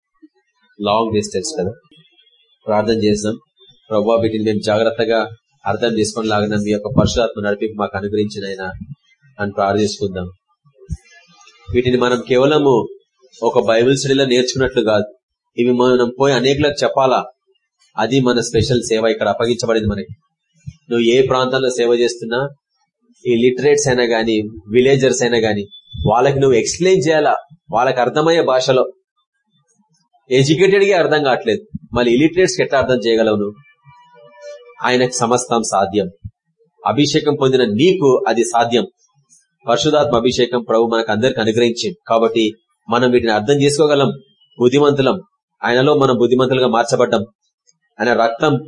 లాంగ్ డిస్టెన్స్ కదా. ప్రార్థన చేసాం ప్రభావ వీటిని మేము జాగ్రత్తగా అర్థం చేసుకుని లాగిన మీ యొక్క పరశురాత్మ నడిపి మాకు అనుగ్రహించిన ఆయన అని ప్రార్థించుకుందాం వీటిని మనం కేవలము ఒక బైబిల్ స్టడీలో నేర్చుకున్నట్లు కాదు. ఇవి మనం పోయి అనేకులకు చెప్పాలా? అది మన స్పెషల్ సేవ. ఇక్కడ అప్పగించబడింది మనకి. నువ్వు ఏ ప్రాంతంలో సేవ చేస్తున్నా ఈ లిటరేట్స్ అయినా గాని విలేజర్స్ అయినా గాని వాళ్ళకి నువ్వు ఎక్స్ప్లెయిన్ చేయాలా? వాళ్ళకి అర్థమయ్యే భాషలో. ఎడ్యుకేటెడ్గా అర్థం కావట్లేదు. మళ్ళీ ఇలిటరేట్స్ ఎట్లా అర్థం చేయగలవు నువ్వు? ఆయనకు సమస్తం సాధ్యం. అభిషేకం పొందిన నీకు అది సాధ్యం. పరిశుధాత్మ అభిషేకం ప్రభు మనకు అందరికి అనుగ్రహించింది. కాబట్టి మనం వీటిని అర్థం చేసుకోగలం. బుద్ధిమంతులం. ఆయనలో మనం బుద్ధిమంతులుగా మార్చబడ్డం. ఆయన రక్తం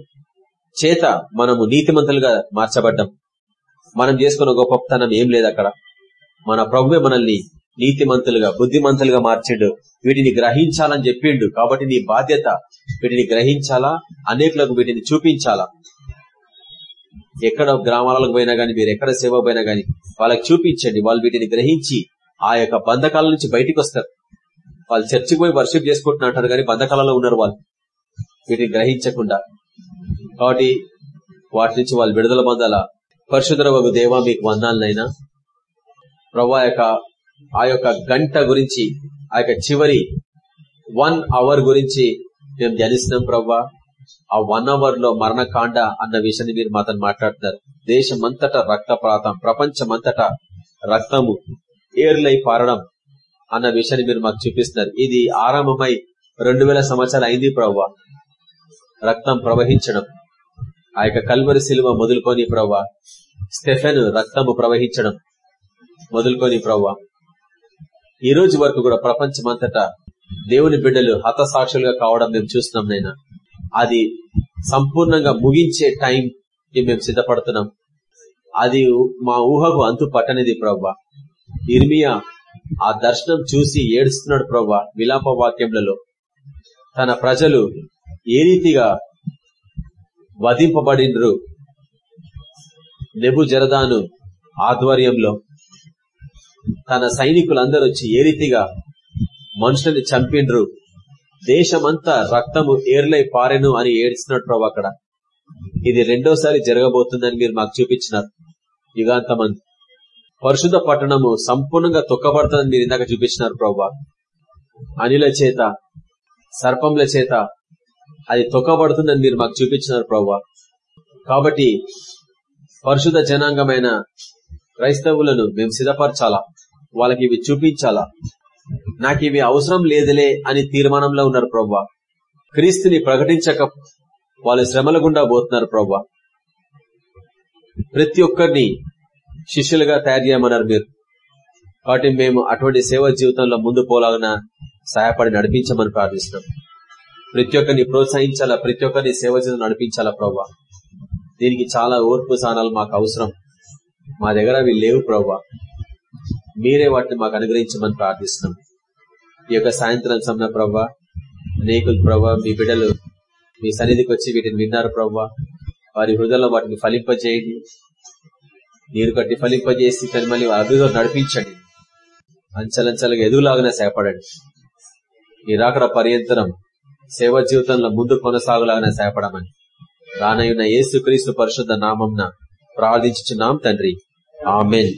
చేత మనము నీతిమంతులుగా మార్చబడ్డం. మనం చేసుకున్న గొప్పతనం ఏం లేదు అక్కడ. మన ప్రభువే మనల్ని నీతిమంతులుగా బుద్ధిమంతులుగా మార్చిండు. వీటిని గ్రహించాలని చెప్పిండు కాబట్టి నీ బాధ్యత వీటిని గ్రహించాలా? అనేకులకు వీటిని చూపించాలా? ఎక్కడ గ్రామాలకు పోయినా గానీ మీరు ఎక్కడ సేవ పోయినా గానీ వాళ్ళకి చూపించండి. వాళ్ళు వీటిని గ్రహించి ఆ యొక్క బంధకాల నుంచి బయటికి వస్తారు వాళ్ళు చర్చికి పోయి వర్షిప్ చేసుకుంటున్నా అంటారు కానీ బంధకాలలో ఉన్నారు వాళ్ళు. వీటిని గ్రహించకుండా. కాబట్టి వాటి నుంచి వాళ్ళు విడుదల పొందాల. పరిశుద్ధ ఒక దేవా మీకు వందాలనైనా. ప్రభా యొక్క ఆ యొక్క గంట గురించి ఆ యొక్క చివరి వన్ అవర్ గురించి మేము ధ్యానిస్తున్నాం ప్రవ్వా ఆ వన్ అవర్లో మరణకాండ అన్న విషయాన్ని మీరు మాతో మాట్లాడుతున్నారు. దేశమంతటా రక్తపాతం ప్రపంచమంతటా రక్తము ఏర్లై పారడం అన్న విషయాన్ని మీరు మాకు చూపిస్తున్నారు. ఇది ఆరంభమై రెండు వేల సంవత్సరాలు అయింది ప్రవ్వా రక్తం ప్రవహించడం. ఆ యొక్క కల్వరి శిలువ మొదలుకొని ప్రవ్వా స్టెఫెన్ రక్తము ప్రవహించడం మొదలుకొని ప్రవ్వా. ఈ రోజు వరకు కూడా ప్రపంచమంతటా దేవుని బిడ్డలు హతసాక్షులుగా కావడం మేము చూస్తున్నాం నైనా. అది సంపూర్ణంగా ముగించే టైం మేము సిద్ధపడుతున్నాం. అది మా ఊహకు అంతు పట్టనిది ప్రవ్వా. ఇర్మియా ఆ దర్శనం చూసి ఏడుస్తున్నాడు ప్రవ్వా విలాప వాక్యములలో తన ప్రజలు ఏ రీతిగా వధింపబడినరు నెబు జరదాను ఆధ్వర్యంలో తన సైనికులందరూ వచ్చి ఏ రీతిగా మనుషులని చంపిండ్రు? దేశమంతా రక్తము ఏర్లై పారెను అని ఏడ్చినట్టు ప్రభు అక్కడ. ఇది రెండోసారి జరగబోతుందని మీరు మాకు చూపించినారు. యుగాంతమంది. పరిశుద్ధ పట్టణము సంపూర్ణంగా తొక్కబడుతుందని మీరు ఇందాక చూపించినారు ప్రభా. అనిల చేత సర్పంల చేత అది తొక్కబడుతుందని మీరు మాకు చూపించినారు ప్రభా. కాబట్టి పరిశుద్ధ జనాంగమైన క్రైస్తవులను మేము సిద్ధపరచాలా? వాళ్ళకి ఇవి చూపించాలా? నాకు ఇవి అవసరం లేదులే అని తీర్మానంలో ఉన్నారు ప్రవ్వా క్రీస్తుని ప్రకటించక వాళ్ళు శ్రమల గుండా పోతున్నారు ప్రవ్వా ప్రతి ఒక్కరిని శిష్యులుగా తయారు చేయమన్నారు మీరు. కాబట్టి మేము అటువంటి సేవ జీవితంలో ముందు పోలాగిన సహాయపడి నడిపించమని ప్రార్థిస్తున్నాం. ప్రతి ఒక్కరిని ప్రోత్సహించాలా? ప్రతి ఒక్కరిని సేవ చేసి నడిపించాలా ప్రవ్వా? దీనికి చాలా ఓర్పు సానాలు మాకు అవసరం. మా దగ్గర అవి లేవు ప్రవ్వా. మీరే వాటిని మాకు అనుగ్రహించమని ప్రార్థిస్తున్నాం. ఈ యొక్క సాయంత్రం సమయ ప్రవ్వా అనేకులు ప్రవ్వా మీ బిడ్డలు మీ సన్నిధికి వచ్చి వీటిని విన్నారు ప్రవ్వా. వారి హృదయంలో వాటిని ఫలింపజేయండి. నీరు కట్టి ఫలింపజేసి తను మళ్ళీ అభివృద్ధి నడిపించండి. అంచలంచలుగా ఎదుగులాగానే సేపడండి ఈ రాకడ పర్యంతరం సేవ జీవితంలో ముందు కొనసాగులాగానే సహాయపడమని రానయ్యున్న యేసు క్రీస్తు పరిశుద్ధ నామంన ప్రార్థించుచున్నాం తండ్రి. ఆమెన్.